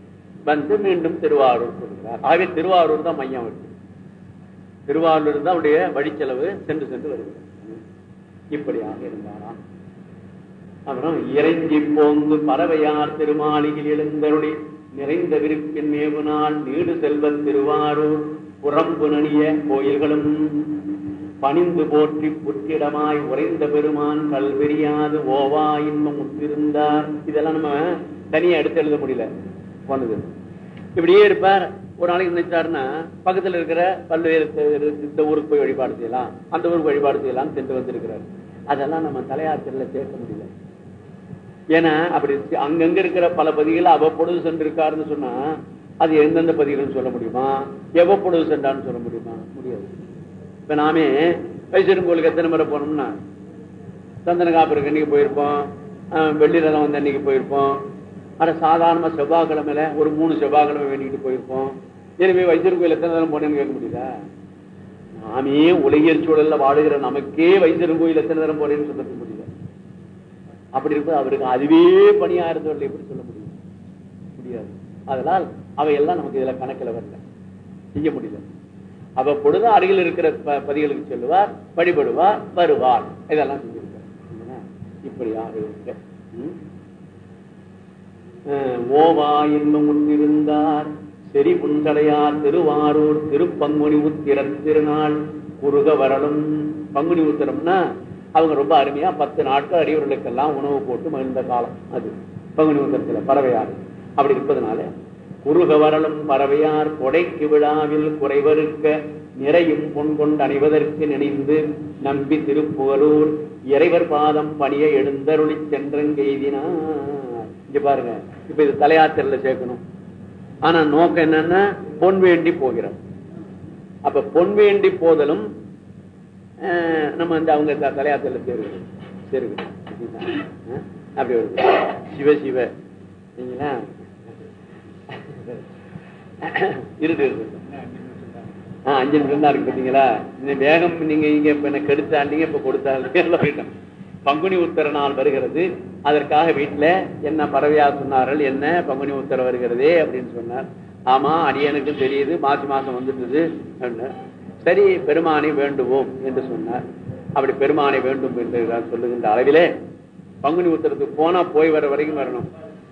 வந்து மீண்டும் திருவாரூர் கொடுக்கிறார் ஆகவே திருவாரூர் தான் மையம் இருக்கு திருவாரூர் தான் அவருடைய வழிச்செலவு சென்று சென்று வருகிறார். இப்படியாக இருந்தாராம் அப்புறம் இறைஞ்சி போந்து பறவையார் திருமாளியில் எழுந்தருளி நிறைந்த விருப்பின் மேவு நாள் நீடு செல்வத் திருவாரூர் புறம்பு நணிய கோயில்களும் பணிந்து போற்றி புற்றிடமாய் உறைந்த பெருமான் கல்வெறியாது ஓவா இன்பம் உத்திருந்தார் இதெல்லாம் நம்ம தனியா எடுத்து எழுத முடியல. போனது இப்படியே இருப்பார். ஒரு நாளைக்கு நினைச்சாருன்னா பக்கத்துல இருக்கிற பல்வேறு இந்த ஊருக்கு போய் வழிபாடு செய்யலாம் அந்த ஊருக்கு வழிபாடு செய்யலாம் சென்று வந்திருக்கிறார். அதெல்லாம் நம்ம தலையாத்திரில சேர்க்க முடியல. ஏன்னா அப்படி அங்கங்க இருக்கிற பல பதிகளை அவ்வப்பொழுது சென்றிருக்காருன்னு சொன்னா அது எந்தெந்த பதிகள் சொல்ல முடியுமா? எவ்வப்பொழுது சென்றான்னு சொல்ல முடியுமா? முடியாது. இப்ப நாமே வைசரும் கோயிலுக்கு எத்தனை முறை போனோம்னா சந்தன காப்பிற்கு அன்னைக்கு போயிருப்போம் வெள்ளி ரதம் வந்து அன்னைக்கு போயிருப்போம் ஆனா சாதாரணமாக செவ்வாய்க்கிழமையில ஒரு மூணு செவ்வாய்க்கிழமை வேண்டிக்கிட்டு போயிருப்போம். எனவே வைத்தியர் கோயில் எத்தனை நேரம் போனேன்னு கேட்க முடியுதா நாமே உலகியல் சூழல்ல வாழுகிற நமக்கே வைத்தியர் கோயில் எத்தனை நேரம் போறேன்னு சொல்ல முடியல. அப்படி இருப்பது அவருக்கு அதுவே பணியா இருந்தவர்கள் எப்படி சொல்ல முடியும்? முடியாது. அதனால் அவையெல்லாம் நமக்கு இதுல கணக்கில் வரல. செய்ய முடியல. அவ்வப்பொழுது அருகில் இருக்கிற ப- பதிகளுக்கு செல்லுவார் வழிபடுவார் வருவார். இதெல்லாம் செஞ்சிருக்கார் இல்லையா? இப்படியாக இருக்க. ஓவா என்னும் முன்னிருந்தார். செறி புன்கடையார் திருவாரூர் திருப்பங்குனி உத்திர திருநாள் குறுக வரலும் பங்குனி உத்திரம்னா அவங்க ரொம்ப அருமையா பத்து நாட்கள் அடியவர்களுக்கெல்லாம் உணவு போட்டு மகிழ்ந்த காலம் அது. பங்குனி உத்திரத்துல பறவையார். அப்படி இருப்பதனால குறுக வரலும் பறவையார் கொடைக்கு விழாவில் குறைவருக்க நிறையும் பொன் கொண்டு அணிவதற்கு நினைந்து நம்பி திருப்புகலூர் இறைவர் பாதம் பணிய எழுந்தருளி சென்றங்கெய்தினார். இங்க பாருங்க. இப்ப இது தலையாத்திரல சேர்க்கணும். ஆனா நோக்கம் என்னன்னா பொன் வேண்டி போகிறோம் அப்ப பொன் வேண்டி போதலும் நம்ம வந்து அவங்க தலையாத்திரல சேருங்க சேருங்க அப்படி வருது சிவ சிவ. நீங்களா? இருக்கு அஞ்சு நிமிஷம் தான் இருக்கு பாத்தீங்களா? வேகம் நீங்க இங்க இப்ப என்ன கெடுத்தாண்டீங்க இப்ப கொடுத்தாங்க பங்குனி உத்தர நாள் வருகிறது. அதற்காக வீட்டுல என்ன பறவையா சொன்னார்கள் என்ன பங்குனி உத்தர வருகிறதே அப்படின்னு சொன்னார். ஆமா அடியனுக்கும் தெரியுது மாசி மாசம் வந்துட்டது சரி பெருமானை வேண்டுவோம் என்று சொன்னார். அப்படி பெருமானை வேண்டும் என்று சொல்லுகின்ற அளவிலே பங்குனி உத்தரத்துக்கு போனா போய் வர வரைக்கும் வரணும்.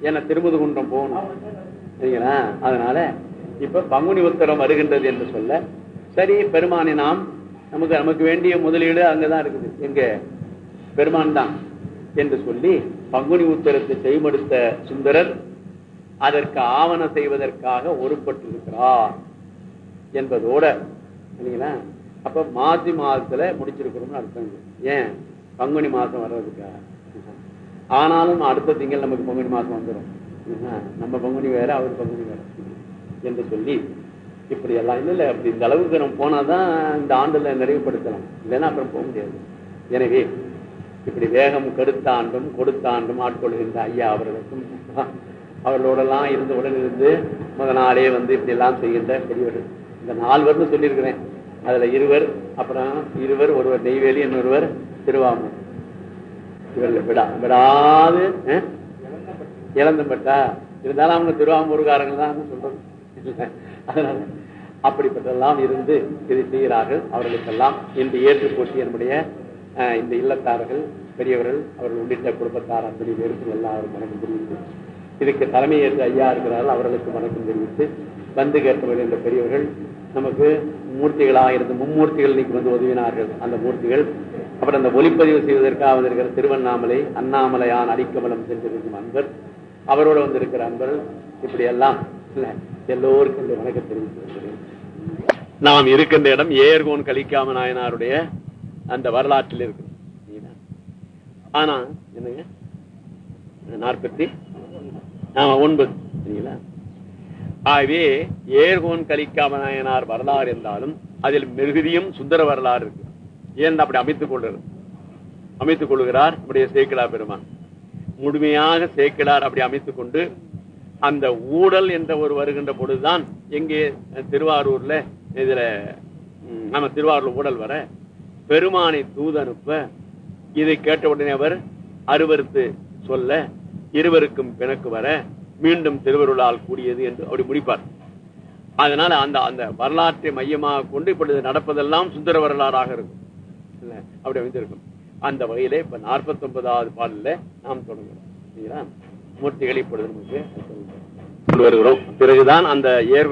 ஏன்னா திருமுதுகுன்றம் போகணும். சரிங்களா? அதனால இப்ப பங்குனி உத்தரம் வருகின்றது என்று சொல்ல சரி பெருமானை நாம் நமக்கு நமக்கு வேண்டிய முதலீடு அங்கதான் இருக்குது. எங்க? பெருமான் தான் என்று சொல்லி பங்குனி உத்தரத்தை செய்மடுத்த சுந்தரர் அதற்கு ஆவணம் செய்வதற்காக ஒருப்பட்டிருக்கிறார் என்பதோட இல்லைங்களா அப்ப மாசி மாதத்துல முடிச்சிருக்கிறோம்னு அர்த்தம். ஏன்? பங்குனி மாசம் வர்றதுக்கா? ஆனாலும் அடுத்த திங்கள் நமக்கு பங்குனி மாசம் வந்துடும் நம்ம பங்குனி வேற அவர் பங்குனி வேற என்று சொல்லி இப்படி எல்லாம் இல்லை இல்லை அப்படி இந்த அளவுக்கு நம்ம போனாதான் இந்த ஆண்டுல நிறைவுபடுத்தலாம். இல்லைன்னா அப்புறம் போக முடியாது. எனவே இப்படி வேகம் கெடுத்தாண்டும் கொடுத்தாண்டும் ஆட்கொள்கின்ற ஐயா அவர்களுக்கும் அவர்களோடெல்லாம் இருந்த உடன் இருந்து முத நாளே வந்து இப்படி எல்லாம் செய்கின்ற பெரியவர்கள் இந்த நால்வர்னு சொல்லியிருக்கிறேன். அதுல இருவர் அப்புறம் இருவர் ஒருவர் நெய்வேலி இன்னொருவர் திருவாமூர். இவர்கள் விடா விடாது இழந்தப்பட்டா இளந்தம்பட்டா? இருந்தாலும் அவங்க திருவாமூர்காரங்க தான் சொல்றது அதனால அப்படிப்பட்டெல்லாம் இருந்து இதை செய்கிறார்கள். அவர்களுக்கெல்லாம் இன்று ஏற்று போட்டி என்னுடைய இந்த இல்லத்தார்கள் பெரியவர்கள் அவர்கள் உள்ளிட்ட குடும்பத்தார் அப்படி பேருக்கும் எல்லாரும் வணக்கம் தெரிவித்து இதுக்கு தலைமை ஏற்று ஐயா இருக்கிறார்கள் அவர்களுக்கு வணக்கம் தெரிவித்து வந்து கேட்டவர்கள் என்ற பெரியவர்கள் நமக்கு மூர்த்திகளாக இருந்த மும்மூர்த்திகள் இன்னைக்கு வந்து உதவினார்கள் அந்த மூர்த்திகள் அப்புறம் அந்த ஒளிப்பதிவு செய்வதற்காக வந்திருக்கிற திருவண்ணாமலை அண்ணாமலையான் அடிக்கமலம் சென்றிருக்கும் அன்பர் அவரோட வந்திருக்கிற அன்பர் இப்படி எல்லாம் எல்லோருக்கும் இந்த வணக்கம் தெரிவித்து நாம் இருக்கின்ற இடம் ஏர்கோன் கலிக்காம நாயனாருடைய அந்த வரலாற்றில் இருக்கு ஆனா என்னங்க? நாற்பத்தி ஆமா ஒன்பது சரிங்களா? ஆகவே ஏர்கோன் கலிக்காமநாயனார் வரலாறு என்றாலும் அதில் மிகுதியும் சுந்தர வரலாறு இருக்கு. ஏன் அப்படி அமைத்துக் கொள்றது? அமைத்துக் கொள்கிறார் நம்முடைய சேக்கிழா பெருமான். முழுமையாக சேக்கிழார் அப்படி அமைத்துக் கொண்டு அந்த ஊடல் என்ற ஒரு வருகின்ற பொழுதுதான் எங்கே திருவாரூர்ல இதுல நம்ம திருவாரூர் ஊடல் வர பெருமானை தூது அனுப்ப இதை கேட்ட உடனே அவர் அருவருத்து சொல்ல இருவருக்கும் பிணக்கு வர மீண்டும் திருவருளால் கூடியது என்று அப்படி முடிப்பார். அதனால அந்த அந்த வரலாற்றை மையமாக கொண்டு இப்பொழுது நடப்பதெல்லாம் சுந்தர வரலாறாக இருக்கும். இல்ல அப்படி அமைந்திருக்கும். அந்த வகையிலே இப்ப நாற்பத்தி ஒன்பதாவது பாடல நாம் தொடங்குறோம் சரிங்களா? மூர்த்திகளை இப்பொழுது நமக்கு கொண்டு வருகிறோம். பிறகுதான் அந்த ஏர்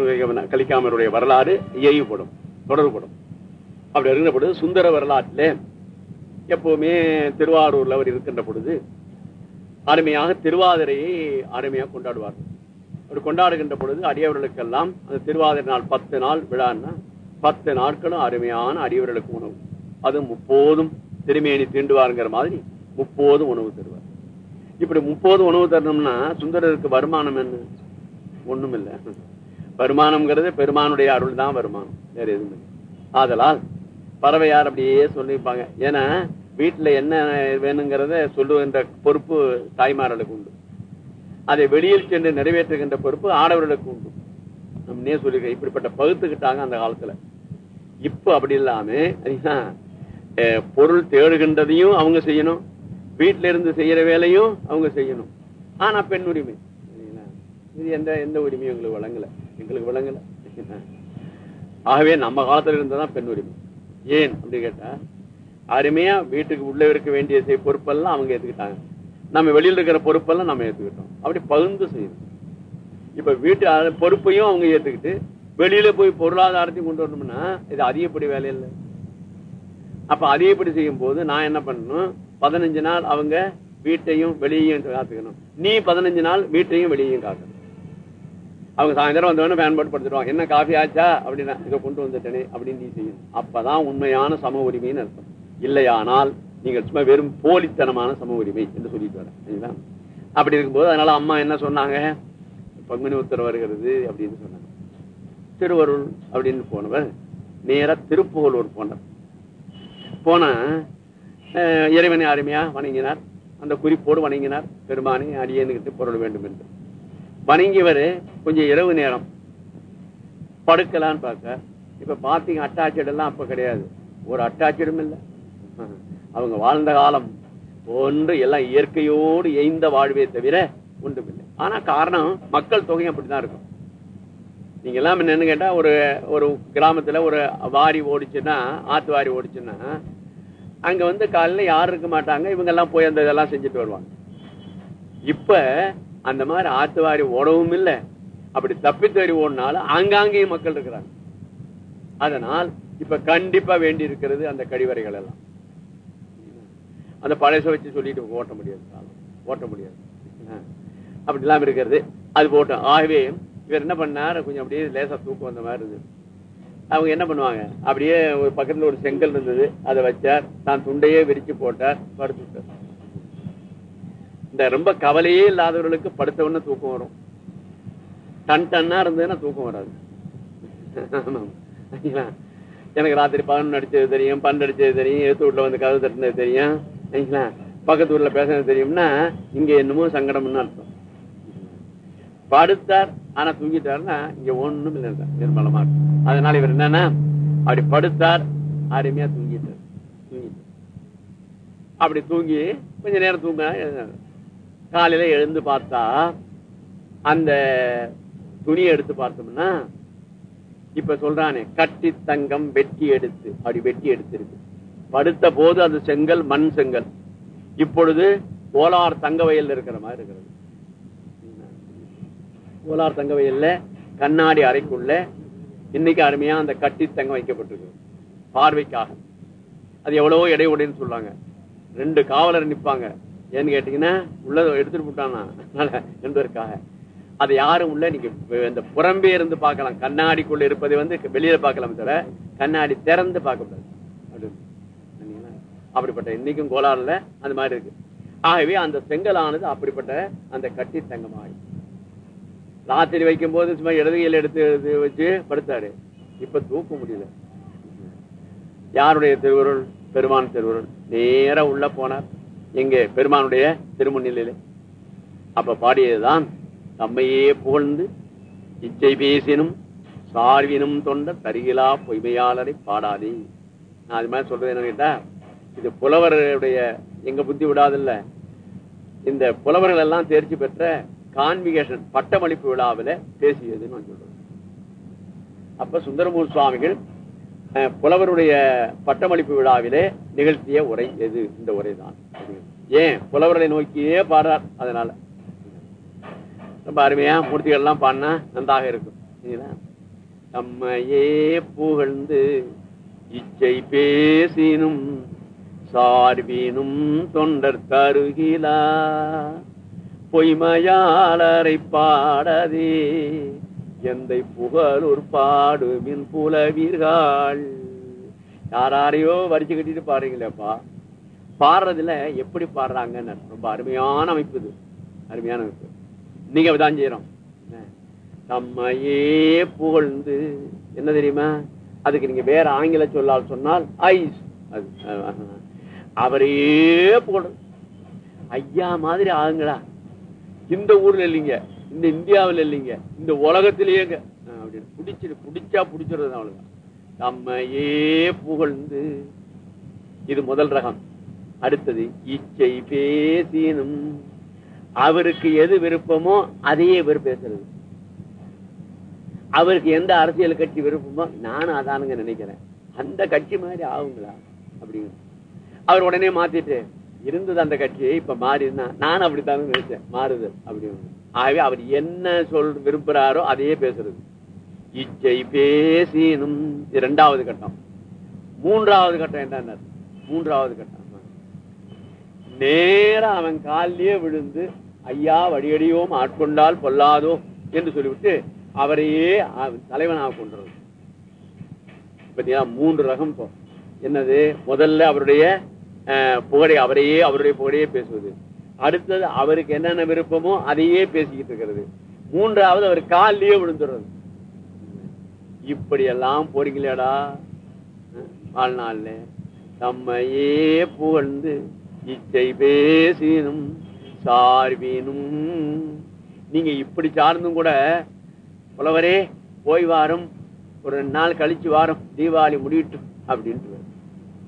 கலிக்காமருடைய வரலாறு இயவுபடும் தொடர்புபடும். அப்படி இருக்கிற பொழுது சுந்தர வரலாற்றிலே எப்பவுமே திருவாரூர்ல அவர் இருக்கின்ற பொழுது அருமையாக திருவாதிரையை அருமையாக கொண்டாடுவார்கள் அவர் கொண்டாடுகின்ற பொழுது அடியவர்களுக்கெல்லாம் அந்த திருவாதிரை நாள் பத்து நாள் விழான்னா பத்து நாட்களும் அருமையான அடியவர்களுக்கு உணவு. அது முப்போதும் திருமேனி தீண்டுவாருங்கிற மாதிரி முப்போதும் உணவு தருவார். இப்படி முப்போது உணவு தரணும்னா சுந்தரருக்கு வருமானம் என்ன? ஒண்ணும் இல்லை வருமானம்ங்கிறது பெருமானுடைய அருள் தான் வருமானம். வேற எதுவும் இல்லை. ஆதலால் பறவையார் அப்படியே சொல்லியிருப்பாங்க. ஏன்னா வீட்டுல என்ன வேணுங்கிறத சொல்லுகின்ற பொறுப்பு தாய்மார்களுக்கு உண்டு. அதை வெளியில் சென்று நிறைவேற்றுகின்ற பொறுப்பு ஆடவர்களுக்கு உண்டு. நம்மனே சொல்லிருக்க இப்படிப்பட்ட பகுத்துக்கிட்டாங்க அந்த காலத்துல. இப்ப அப்படி இல்லாம பொருள் தேடுகின்றதையும் அவங்க செய்யணும். வீட்டுல இருந்து செய்யற வேலையும் அவங்க செய்யணும். ஆனா பெண் உரிமை சரிங்களா? இது எந்த எந்த உரிமையும் எங்களுக்கு வழங்கல. எங்களுக்கு வழங்கல. ஆகவே நம்ம காலத்துல இருந்ததான் பெண் உரிமை. ஏன் அப்படி கேட்டா அருமையா வீட்டுக்கு உள்ள இருக்க வேண்டிய செய்- பொறுப்பெல்லாம் அவங்க ஏத்துக்கிட்டாங்க. நம்ம வெளியில இருக்கிற பொறுப்பெல்லாம் நம்ம ஏத்துக்கிட்டோம். அப்படி பகிர்ந்து செய்யணும். இப்ப வீட்டு பொறுப்பையும் அவங்க ஏத்துக்கிட்டு வெளியில போய் பொருளாதாரத்தையும் கொண்டு வரணும்னா இது அதிகப்படி வேலை இல்லை. அப்ப அதிகப்படி செய்யும் போது நான் என்ன பண்ணணும்? பதினஞ்சு நாள் அவங்க வீட்டையும் வெளியையும் காத்துக்கணும். நீ பதினஞ்சு நாள் வீட்டையும் வெளியையும் காக்கணும். அவங்க சாயந்தரம் வந்தவொடனே பயன்பாடு படுத்துருவாங்க. என்ன காஃபி ஆச்சா? அப்படின்னா இதை கொண்டு வந்துட்டேனே அப்படின்னு நீ செய்யணும். அப்பதான் உண்மையான சம உரிமைன்னு அர்த்தம். இல்லையானால் நீங்கள் சும்மா வெறும் போலித்தனமான சம உரிமை என்று சொல்லிட்டு வரேன். சரிங்களா? அப்படி இருக்கும்போது அதனால அம்மா என்ன சொன்னாங்க? பங்குனி உத்தரவு வருகிறது அப்படின்னு சொன்னாங்க. திருவருள் அப்படின்னு போனவர் நேரா திருப்புகலூர் போனார். போன அஹ், இறைவனை அருமையா வணங்கினார். அந்த குறிப்போடு வணங்கினார். பெருமானை அடியேன்னு பொருள் வேண்டும் என்று. வணங்கியவர் கொஞ்சம் இரவு நேரம். படுக்கலான்னு பார்க்க. இப்ப பாத்தீங்க அட்டாச்சட் எல்லாம் அப்ப கிடையாது. ஒரு அட்டாச்சடும் இல்லை. அவங்க வாழ்ந்த காலம் ஒன்று எல்லாம் இயற்கையோடு எய்ந்த வாழ்வே தவிர ஒன்றுமில்லை ஆனா காரணம் மக்கள் தொகையும் அப்படிதான் இருக்கும். நீங்க எல்லாம் என்னன்னு கேட்டா ஒரு ஒரு கிராமத்துல ஒரு வாரி ஓடிச்சுன்னா ஆத்து வாரி ஓடிச்சுன்னா அங்க வந்து காலையில யாரும் இருக்க மாட்டாங்க. இவங்க எல்லாம் போய் அந்த இதெல்லாம் செஞ்சுட்டு வருவாங்க. இப்ப அந்த மாதிரி ஆத்துவாரி ஓடவும் இல்லை. அப்படி தப்பித்தறி ஓடினாலும் ஆங்காங்கேயும் மக்கள் இருக்கிறாங்க. அதனால் இப்ப கண்டிப்பா வேண்டி இருக்கிறது அந்த கழிவறைகள் எல்லாம். அந்த பழச வச்சு சொல்லிட்டு ஓட்ட முடியாது ஓட்ட முடியாது. ஆஹ். அப்படி இல்லாம இருக்கிறது. அது போட்டோம். ஆகவே இவர் என்ன பண்ணார்? கொஞ்சம் அப்படியே லேசா தூக்கம் வந்த மாதிரி இருந்தது. அவங்க என்ன பண்ணுவாங்க? அப்படியே ஒரு பக்கத்துல ஒரு செங்கல் இருந்தது. அதை வச்சார். தான் துண்டையே விரிச்சு போட்டார். படுத்து விட்டார். இந்த ரொம்ப கவலையே இல்லாதவர்களுக்கு படுத்த உடனே தூக்கம் வரும். டன் டன்னா இருந்ததுன்னா தூக்கம் வராது. எனக்கு ராத்திரி பகன் அடிச்சது தெரியும் பன்னெண்டு அடிச்சது தெரியும் எழுத்து வீட்டுல வந்து கதவு தட்டினது தெரியும் சரிங்களா? பக்கத்து ஊர்ல பேசுறது தெரியும்னா இங்க என்னமோ சங்கடம்னு அர்த்தம். படுத்தார் ஆனா தூங்கிட்டாருன்னா இங்க ஒண்ணும் இல்லை நிர்மலமா இருக்கும் அதனால இவர் என்னன்னா அப்படி படுத்தார் அருமையா தூங்கிட்டார். தூங்கிட்டார். அப்படி தூங்கி கொஞ்ச நேரம் தூங்க காலையில எழுந்து பார்த்தா அந்த துணியை எடுத்து பார்த்தோம்னா இப்ப சொல்றானே கட்டி தங்கம் வெட்டி எடுத்து அப்படி வெட்டி எடுத்திருக்கு. படுத்த போது அது செங்கல் மண் செங்கல். இப்பொழுது கோலார் தங்க வயல்ல இருக்கிற மாதிரி இருக்கிறது. கோலார் தங்க வயல்ல கண்ணாடி அறைக்குள்ள இன்னைக்கு அருமையா அந்த கட்டி தங்கம் வைக்கப்பட்டிருக்கு. பார்வைக்காக. அது எவ்வளவோ இடை உடைன்னு சொல்றாங்க ரெண்டு காவலர் நிப்பாங்க. ஏன்னு கேட்டீங்கன்னா உள்ள எடுத்துட்டு போட்டானா? என்பதற்காக அதை யாரும் உள்ள நீங்க இந்த புறம்பே இருந்து பார்க்கலாம். கண்ணாடிக்குள்ள இருப்பதை வந்து வெளியில பார்க்கலாம் தவிர கண்ணாடி திறந்து பார்க்க அப்படின்னு. அப்படிப்பட்ட இன்னைக்கும் கோளாறுல அந்த மாதிரி இருக்கு. ஆகவே அந்த செங்கலானது அப்படிப்பட்ட அந்த கட்டி தங்கமாயி. ராத்திரி வைக்கும் போது சும்மா இடதுகையில் எடுத்து வச்சு படுத்தாரு. இப்ப தூக்க முடியல. யாருடைய திருவருள்? பெருமான் திருவருள். நேரா உள்ள போனார். எங்க? பெருமானுடைய திருமணிலே அப்ப பாடியதுதான் தம்மையே புகழ்ந்து இச்சை பேசினும் சார்வினும் தொண்ட தருகிலா பொய்மையாளரை பாடாதே. நான் அது மாதிரி சொல்றது என்ன கேட்டா இது புலவருடைய எங்க புத்தி விடாதில்ல. இந்த புலவர்கள் எல்லாம் தேர்ச்சி பெற்ற கான்விகேஷன் பட்டமளிப்பு விழாவில் பேசியதுன்னு நான் சொல்றேன். அப்ப சுந்தரமூர் சுவாமிகள் புலவருடைய பட்டமளிப்பு விழாவிலே நிகழ்த்திய உரை எது? இந்த உரை தான் ஏன்? புலவர்களை நோக்கியே பாடுறார். அதனால. ரொம்ப அருமையா மூர்த்திகள் எல்லாம் பாடினா நன்றாக இருக்கும். நம்மையே புகழ்ந்து இச்சை பேசினும் சார்பினும் தொண்டர் தருகிலா. பொய்மையாளரை பாடதே எந்தை புகழூர் பாடுமின் புலவீர்கள். யாராரையோ வரிச்சு கட்டிட்டு பாடுறீங்களேப்பா. பாடுறதுல எப்படி பாடுறாங்கன்னு. ரொம்ப அருமையான அமைப்பு இது. அருமையான அமைப்பு. நீங்க அப்படிதான் செய்யறோம். நம்மையே புகழ்ந்து என்ன தெரியுமா? அதுக்கு நீங்க வேற ஆங்கில சொல்லால் சொன்னால் ஐஸ். அது அவரையே புகழ். ஐயா மாதிரி ஆகுங்களா? இந்த ஊர்ல இல்லைங்க. இந்த இந்தியாவில் இல்லைங்க. இந்த உலகத்திலேயேங்க. அப்படின்னு பிடிச்சிரு பிடிச்சா பிடிச்சிருது அவ்வளவுதான். நம்மையே புகழ்ந்து இது முதல் ரகம். அடுத்தது இச்சை பேசினும் அவருக்கு எது விருப்பமோ அதையே இவர் பேசுறது. அவருக்கு எந்த அரசியல் கட்சி விருப்பமோ நானும் அதானுங்க நினைக்கிறேன். அந்த கட்சி மாதிரி ஆகுங்களா? அப்படிங்க அவர் உடனே மாத்திட்டு இருந்தது அந்த கட்சி இப்ப மாறினா நான் அப்படித்தானு நினைச்சேன். மாறுது அப்படின்னு. ஆகவே அவர் என்ன சொல் விரும்புகிறாரோ அதையே பேசுறது. இச்சை பேசினும் இரண்டாவது கட்டம். மூன்றாவது கட்டம் என்ன மூன்றாவது கட்டம். நேரா அவன் காலிலேயே விழுந்து ஐயா வடியடியோம் ஆட்கொண்டால் பொல்லாதோ என்று சொல்லிவிட்டு அவரையே தலைவனாக கொண்டது பாத்தீங்களா மூன்று ரகம் என்னது? முதல்ல அவருடைய புகழை அவரையே அவருடைய புகழையே பேசுவது. அடுத்தது அவருக்கு என்னென்ன விருப்பமோ அதையே பேசிக்கிட்டு இருக்கிறது. மூன்றாவது அவர் காலிலேயே விழுந்துடுறது. இப்படி எல்லாம் போறீங்களேடா. வாழ்நாள்ல தம்மையே புகழ்ந்து இச்சை பேசினும் சார்வீனும். நீங்க இப்படி சார்ந்தும் கூட புலவரே போய் வாரம். ஒரு ரெண்டு நாள் கழிச்சு வாரம். தீபாவளி முடிவிட்டு அப்படின்ட்டு.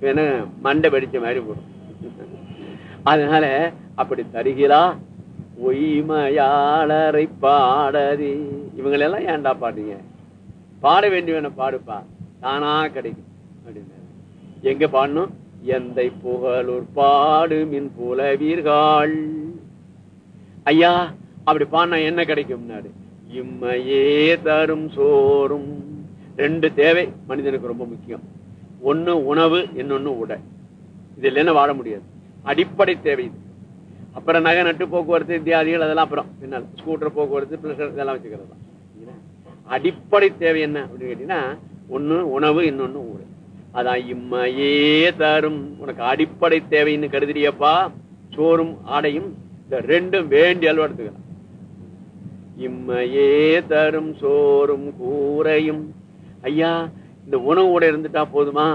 ஏன்னா மண்டை வெடிச்ச மாதிரி போடும். அதனால அப்படி தருகிறா ஒய்மையாளரை பாடதி இவங்களெல்லாம் ஏன்டா பாடுங்க பாட வேண்டியவன பாடுப்பா. தானா கிடைக்கும். அப்படின்னு எங்க பாடணும்? எந்த புகழூர் பாடு மின் புலவீர்கள். ஐயா அப்படி பாடினா என்ன கிடைக்கும்னாரு? இம்மையே தரும் சோறும். ரெண்டு தேவை மனிதனுக்கு ரொம்ப முக்கியம். ஒன்னு உணவு இன்னொன்னு உடை. இது இல்லைன்னு வாழ முடியாது? அடிப்படை தேவை இது. அப்புறம் நகை நட்டு போக்குவரத்து இத்தியாதிகள் அதெல்லாம் அப்புறம். பின்னால் ஸ்கூட்டர் போக்குவரத்து பிளஸ் இதெல்லாம் வச்சுக்கிறது தான். அடிப்படை தேவை என்ன அப்படின்னு கேட்டீங்கன்னா ஒன்று உணவு இன்னொன்னு ஊடு. அதான் இம்மையே தரும். உனக்கு அடிப்படை தேவைன்னு கருதுறியப்பா சோறும் ஆடையும் இந்த ரெண்டும் வேண்டிய அளவு எடுத்துக்கலாம். இம்மையே தரும் சோறும் கூரையும். ஐயா இந்த உணவு கூட இருந்துட்டா போதுமா?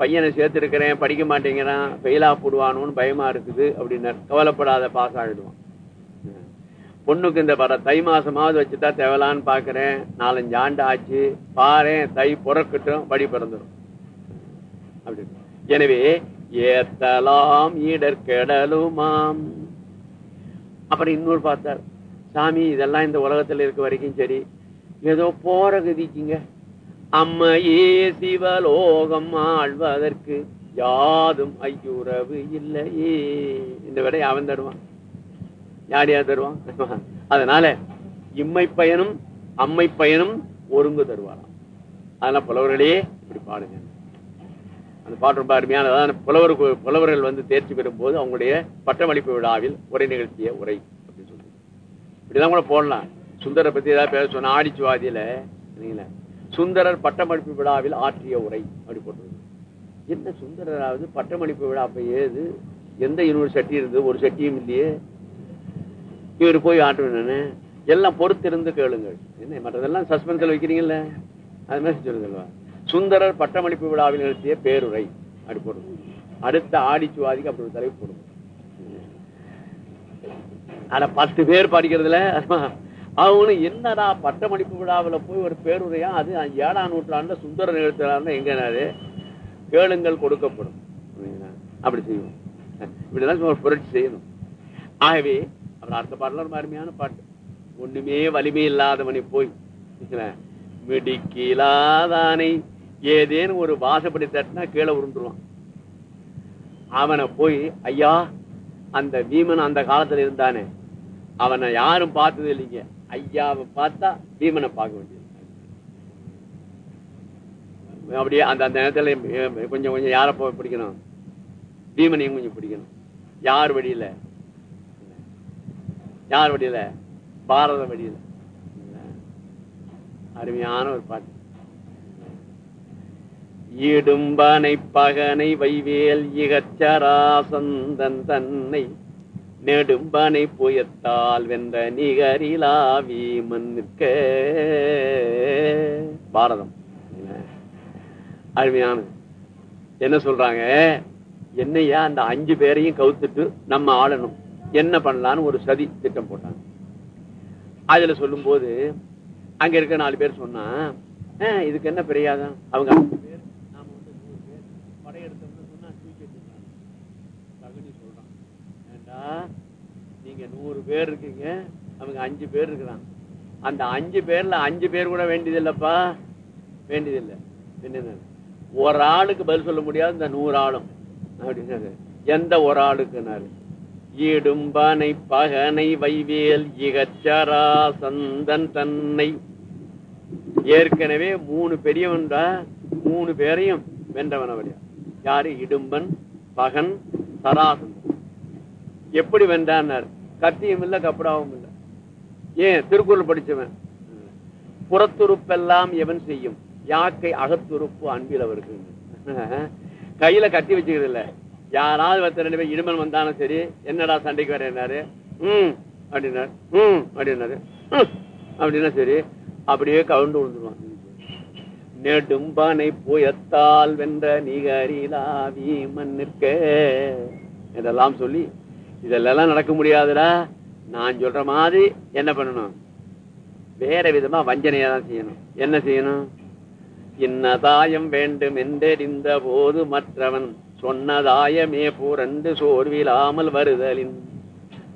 பையனை சேர்த்திருக்கிறேன் படிக்க மாட்டேங்கிறான் ஃபெயிலாக போடுவானோன்னு பயமா இருக்குது அப்படின்னாரு. கவலைப்படாத பாஸ் ஆகிடுவான் பொண்ணுக்கு இந்த பட தை மாசமாவது வச்சுட்டா தேவலான்னு பாக்குறேன். நாலஞ்சு ஆண்டு ஆச்சு. பாரு தை பிறக்கட்டும் படி பிறந்துடும் அப்படின்னு எனவே ஏத்தலாம் இடர்கெடலுமாம். அப்புறம் இன்னொரு பார்த்தார். சாமி இதெல்லாம் இந்த உலகத்துல இருக்க வரைக்கும் சரி. ஏதோ போற கதிக்குங்க. அம்மையே சிவலோகம் ஆழ்வதற்கு யாதும் ஐயுறவு இல்லையே. இந்த விடை அவன் தருவான். யார் யார் தருவான்? அதனால இம்மை பயனும் அம்மை பயனும் ஒருங்கு தருவாராம். அதனால புலவர்களே இப்படி பாடுங்க. அந்த பாட்டு ரொம்ப அருமையானதான புலவர் புலவர்கள் வந்து தேர்ச்சி பெறும் போது அவங்களுடைய பட்டமளிப்பு விழாவில் உரை நிகழ்த்திய உரை அப்படின்னு சொல்லி இப்படிதான் கூட போடலாம். சுந்தரை பத்தி ஏதாவது பேச சொன்ன ஆடிச்சுவாதியில சுந்தரர் பட்டமளிப்பு விழாவில் ஆற்றிய உரை அப்படி போட்டு என்ன சுந்தரராவது பட்டமளிப்பு விழா அப்ப ஏது? எந்த இன்னொரு சட்டி இருந்தது? ஒரு செட்டியும் இல்லையே. இவர் போய் ஆட்டுவேன் எல்லாம் பொறுத்திருந்து கேளுங்கள். என்ன மற்றதெல்லாம் சஸ்பென்ஸ்ல வைக்கிறீங்கல்ல? அது மாதிரி சொல்லுங்க சுந்தரர் பட்டமளிப்பு விழாவில் நிறுத்திய பேருரை அப்படி போடுவோம் அடுத்த ஆடிச்சுவாதிக்கு அப்படி ஒரு தலைப்பு போடுவோம். ஆனா பத்து பேர் படிக்கிறதுல அவனு என்னடா பட்டமளிப்பு விழாவில் போய் ஒரு பேருரையா? அது ஏழாம் நூற்றாண்டுல சுந்தர நிகழ்த்தாருன்னா எங்கனாரு கேளுங்கள் கொடுக்கப்படும். அப்படி செய்வோம். இப்படிதான் புரட்சி செய்யணும். ஆகவே அவர் அடுத்த பாடல ரொம்ப அருமையான பாட்டு. ஒண்ணுமே வலிமை இல்லாதவனை போய் மிடிக்கிலாதானை ஏதேனும் ஒரு வாசப்படி தட்டினா கீழே உருண்டுருவான். அவனை போய் ஐயா அந்த வீமன் அந்த காலத்துல இருந்தானே அவனை யாரும் பார்த்தது இல்லைங்க. ஐயாவை பார்த்தா பீமனை பார்க்க வேண்டியது. அப்படியே அந்த அந்த நேரத்துல கொஞ்சம் கொஞ்சம் யாரை போய் பிடிக்கணும்? பீமனையும் கொஞ்சம் பிடிக்கணும். யார் வழியில? யார் வழியில? பாரத வழியில. அருமையான ஒரு பாட்டு. இடும்பனை பகனை வைவேல் இகச்சராசந்தன் தன்னை நெடும்பனை புயத்தால் வென்ற நிகரிலாவி வீமன் பாரதம். அருமையான என்ன சொல்றாங்க? என்னையா அந்த அஞ்சு பேரையும் கவுத்துட்டு நம்ம ஆளணும். என்ன பண்ணலான்னு ஒரு சதி திட்டம் போட்டாங்க. அதுல சொல்லும் போது அங்க இருக்க நாலு பேர் சொன்னா இதுக்கு என்ன பிரியாதம்? அவங்க அஞ்சு பேர் நாம வந்து நூறு பேர் படையெடுத்தோம்னு சொன்னா தூக்கி வச்சிருக்காங்க தகுனி சொல்றான் ஏண்டா நூறு பேர் இருக்குங்க. அவங்க அஞ்சு பேர் இருக்கிறான் அந்த அஞ்சு பேர்ல அஞ்சு பேர் கூட வேண்டியதில்லைப்பா. வேண்டியதில்லை. என்ன ஒரு ஆளுக்கு பதில் சொல்ல முடியாது இந்த நூறு ஆளும். அப்படின்னாரு. எந்த ஒரு ஆளுக்குனாரு? ஈடும்பானை பகனை வைவேல் இகச்சரா சந்தன் தன்னை. ஏற்கனவே மூணு பெரியவன்டா மூணு பேரையும் வென்றவன் அவடியா யாரு? இடும்பன் பகன் சராசன் எப்படி வென்றான்னாரு? கத்தியும் இல்ல கப்படாவும் இல்ல ஏன்? திருக்குறள் படிச்சவன். புறத்துறுப்பெல்லாம் எவன் செய்யும்? யாக்கை அகத்துறுப்பு அன்பில் அவருக்கு. கையில கத்தி வச்சுக்கிறது இல்ல. யாராவது ஒருத்தர் ரெண்டு பேர் இனிமன் வந்தாலும் சரி என்னடா சண்டைக்கு வர என்னாரு ம் அப்படின்னாரு. ம் அப்படின்னாரு. அப்படின்னா சரி அப்படியே கவுண்டு விழுந்துருவான். நெடும்பானை புயத்தால் வென்ற நிகரிலாவி மண்ணிற்க. இதெல்லாம் சொல்லி இதெல்லாம் நடக்க முடியாதுடா. நான் சொல்ற மாதிரி என்ன பண்ணணும்? வேற விதமா வஞ்சனையா தான் செய்யணும். என்ன செய்யணும்? இன்னதாயம் வேண்டும் என்றெறிந்த போது மற்றவன் சொன்னதாயமே பூரண்டு சோர்விலாமல் வருதலின்.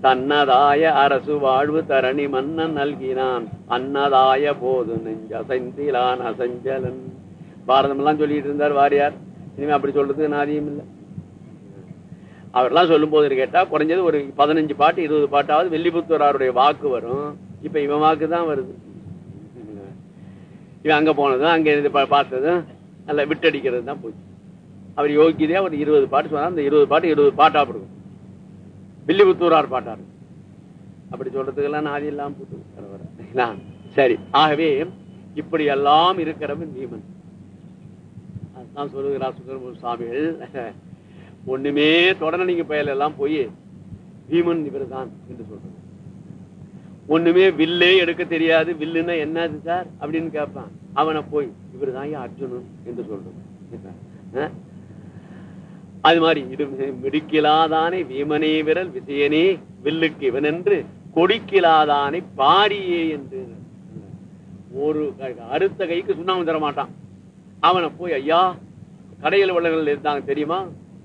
தன்னதாய அரசு வாழ்வு தரணி மன்னன் நல்கினான். அன்னதாய போது நெஞ்ச நெஞ்சசைந்திலான் அசஞ்சலன். பாரதம் எல்லாம் சொல்லிட்டு இருந்தார் வாரியார். இனிமே அப்படி சொல்றதுக்கு நாதியம் இல்லை. அவர்லாம் சொல்லும் போது கேட்டா குறைஞ்சது ஒரு பதினஞ்சு பாட்டு இருபது பாட்டாவது வெள்ளிபுத்தூராருடைய வாக்கு வரும். இப்ப இவன் வாக்கு தான் வருது. இவன் அங்க போனதும் அங்க இருந்து பா- பார்த்ததும் நல்ல விட்டடிக்கிறது தான் போச்சு. அவர் யோகியதே அவர் இருபது பாட்டு சொன்னா அந்த இருபது பாட்டு இருபது பாட்டா இருக்கும் வில்லிபுத்தூரார் பாட்டா இருக்கும் அப்படி சொல்றதுக்கெல்லாம் நாதி இல்லாம போட்டு சரி. ஆகவே இப்படி எல்லாம் இருக்கிறவன் நீமன். அதுதான் சொல்லுகிறார் சுந்தரமூர் சுவாமிகள். ஒண்ணுமே தொடர்ந்து நீங்க பயல எல்லாம் போய் பீமன் இவர்தான் என்று சொல்றது ஒண்ணுமே வில்லே எடுக்க தெரியாது. வில்லுன்னா என்னது சார்? அப்படின்னு கேட்பான். அவனை போய் இவர் தான் அர்ஜுனன்? என்று சொல்றது அது மாதிரி இது மிடுக்கிலாதானே வீமனே விரல் விசயனே வில்லுக்கு இவன் என்று கொடிக்கிலாதானே பாரியே என்று. ஒரு அடுத்த கைக்கு சுண்ணாம தர மாட்டான் அவனை போய் ஐயா கடையில் உள்ளவர்கள் இருந்தாங்க தெரியுமா?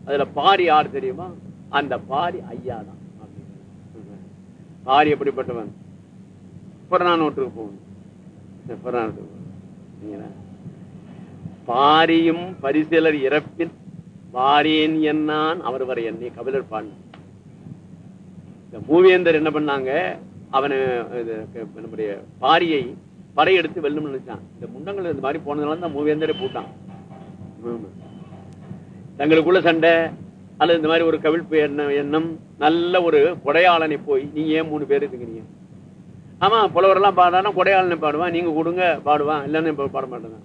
அதுல பாரி யார் தெரியுமா? அந்த பாரி ஐயா தான் பாரி எப்படிப்பட்டவன்? புறநானூற்றுக்கு போகணும். புறநானூற்றுக்கு பாரியும் பரிசீலர் இறப்பின் வாரியன் என்னான் அவர் வரை என்னை கபிலர் பாடினார் இந்த மூவேந்தர் என்ன பண்ணாங்க? அவனை இது, நம்முடைய பாரியை படையெடுத்து வெல்லும்னு நினைச்சான். இந்த முண்டங்கள் இந்த மாதிரி போனதுனால தான் மூவேந்தரை போட்டான். தங்களுக்குள்ள சண்டை அல்லது இந்த மாதிரி ஒரு கவிழ்ப்பு எண்ணம் எண்ணம் நல்ல ஒரு கொடையாளனை போய் நீங்க ஏன் மூணு பேர் இருக்கிறீங்க? ஆமா புலவரெல்லாம் பாடுறானா கொடையாளனை பாடுவான் நீங்க கொடுங்க பாடுவான் இல்லைன்னு இப்ப பாட மாட்டேங்க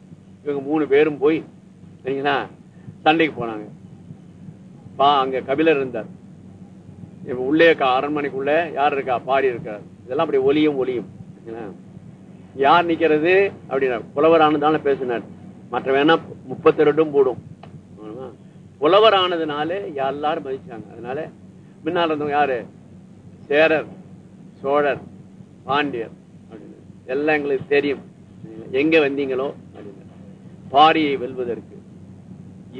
இவங்க மூணு பேரும் போய் சரிங்களா சண்டைக்கு போனாங்க. பா அங்க கபிலர் இருந்தார். இப்ப உள்ளே இருக்கா அரண்மனைக்குள்ள யார் இருக்கா பாடி இருக்கார். இதெல்லாம் அப்படி ஒலியும் ஒலியும் யார் நிக்கிறது அப்படின்னா புலவர் ஆனதான பேசினார். மற்ற வேணா முப்பத்தி ரெண்டும் போடும். புலவர் ஆனதுனால எல்லாரும் மதிச்சாங்க. அதனால முன்னால் இருந்தவங்க யாரு? சேரர் சோழர் பாண்டியர் அப்படின்னு. எல்லாம் எங்களுக்கு தெரியும். எங்க வந்தீங்களோ அப்படின்னு. பாரியை வெல்வதற்கு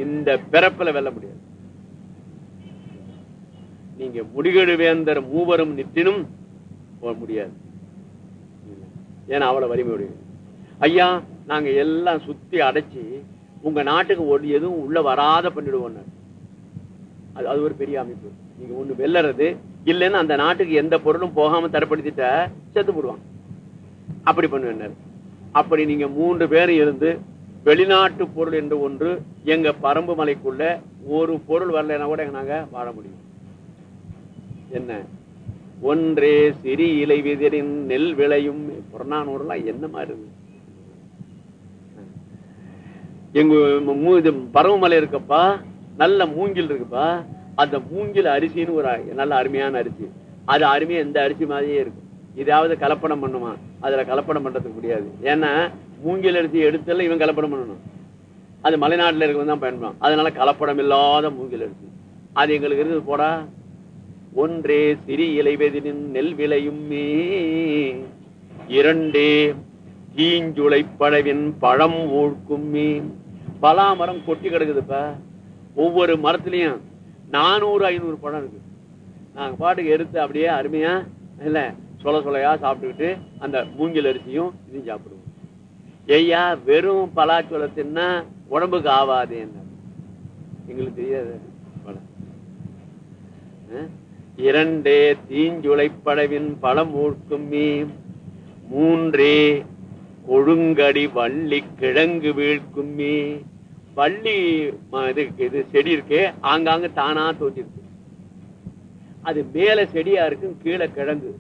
இந்த பிறப்புல வெல்ல முடியாது. நீங்க முடிகடு வேந்தர் மூவரும் நிற்றினும் போக முடியாது. ஏன்னா அவ்வளவு வலிமை ஐயா நாங்க எல்லாம் சுத்தி அடைச்சு உங்க நாட்டுக்கு ஒரு எதுவும் உள்ள வராத பண்ணிடுவோம் அது அது ஒரு பெரிய அமைப்பு. நீங்க ஒண்ணு வெல்லறது இல்லைன்னு அந்த நாட்டுக்கு எந்த பொருளும் போகாம தரப்படுத்திட்ட செத்து போடுவாங்க. அப்படி பண்ணுவேன் அப்படி நீங்க மூன்று பேரும் இருந்து வெளிநாட்டு பொருள் என்று ஒன்று எங்க பரம்பு மலைக்குள்ள ஒரு பொருள் வரலைன்னா கூட நாங்க வாழ முடியும். என்ன? ஒன்றே சிறி இலை விதிரின் நெல் விளையும். புறநானூறுலாம் என்ன மாதிரி இருக்கு எங்க மூ- இது பருவமலை இருக்கப்பா. நல்ல மூங்கில் இருக்குப்பா. அந்த மூங்கில் அரிசின்னு ஒரு நல்ல அருமையான அரிசி. அது அருமையா இந்த அரிசி மாதிரியே இருக்கும் இதாவது கலப்படம் பண்ணுமா? அதுல கலப்படம் பண்றதுக்கு முடியாது. ஏன்னா மூங்கில் அரிசி எடுத்தல இவன் கலப்படம் பண்ணணும். அது மலைநாட்டுல இருக்கவன் தான் பயன்படும். அதனால கலப்படம் இல்லாத மூங்கில் அரிசி. அது எங்களுக்கு இருக்குது போடா. ஒன்றே சிறி இலைவெதினின் நெல் விளையுமே இரண்டே தீஞ்சுளைப்படவின் பழம் ஊழ்க்கும் பலாமரம் கொட்டி கிடக்குதுப்பா. ஒவ்வொரு மரத்துலயும் நானூறு ஐநூறு பழம் இருக்கு. நாங்க பாட்டுக்கு எடுத்து அப்படியே அருமையா இல்ல சொல சொலையா சாப்பிட்டுக்கிட்டு அந்த மூங்கில் அரிசியும் இதையும் சாப்பிடுவோம். ஐயா வெறும் பலாச்சோளத்தின்னா உடம்புக்கு ஆவாது என்ன? எங்களுக்கு தெரியாது. பழம். இரண்டே தீஞ்சுளைப்படவின் பழம் ஊழ்க்கும் மூன்றே கொழுங்கடி வள்ளி கிழங்கு வீழ்க்கும்மி வள்ளி இது இது செடி இருக்கே ஆங்காங்க தானா தோச்சிருக்கு அது மேல செடியா இருக்கும் கீழே கிழங்கு.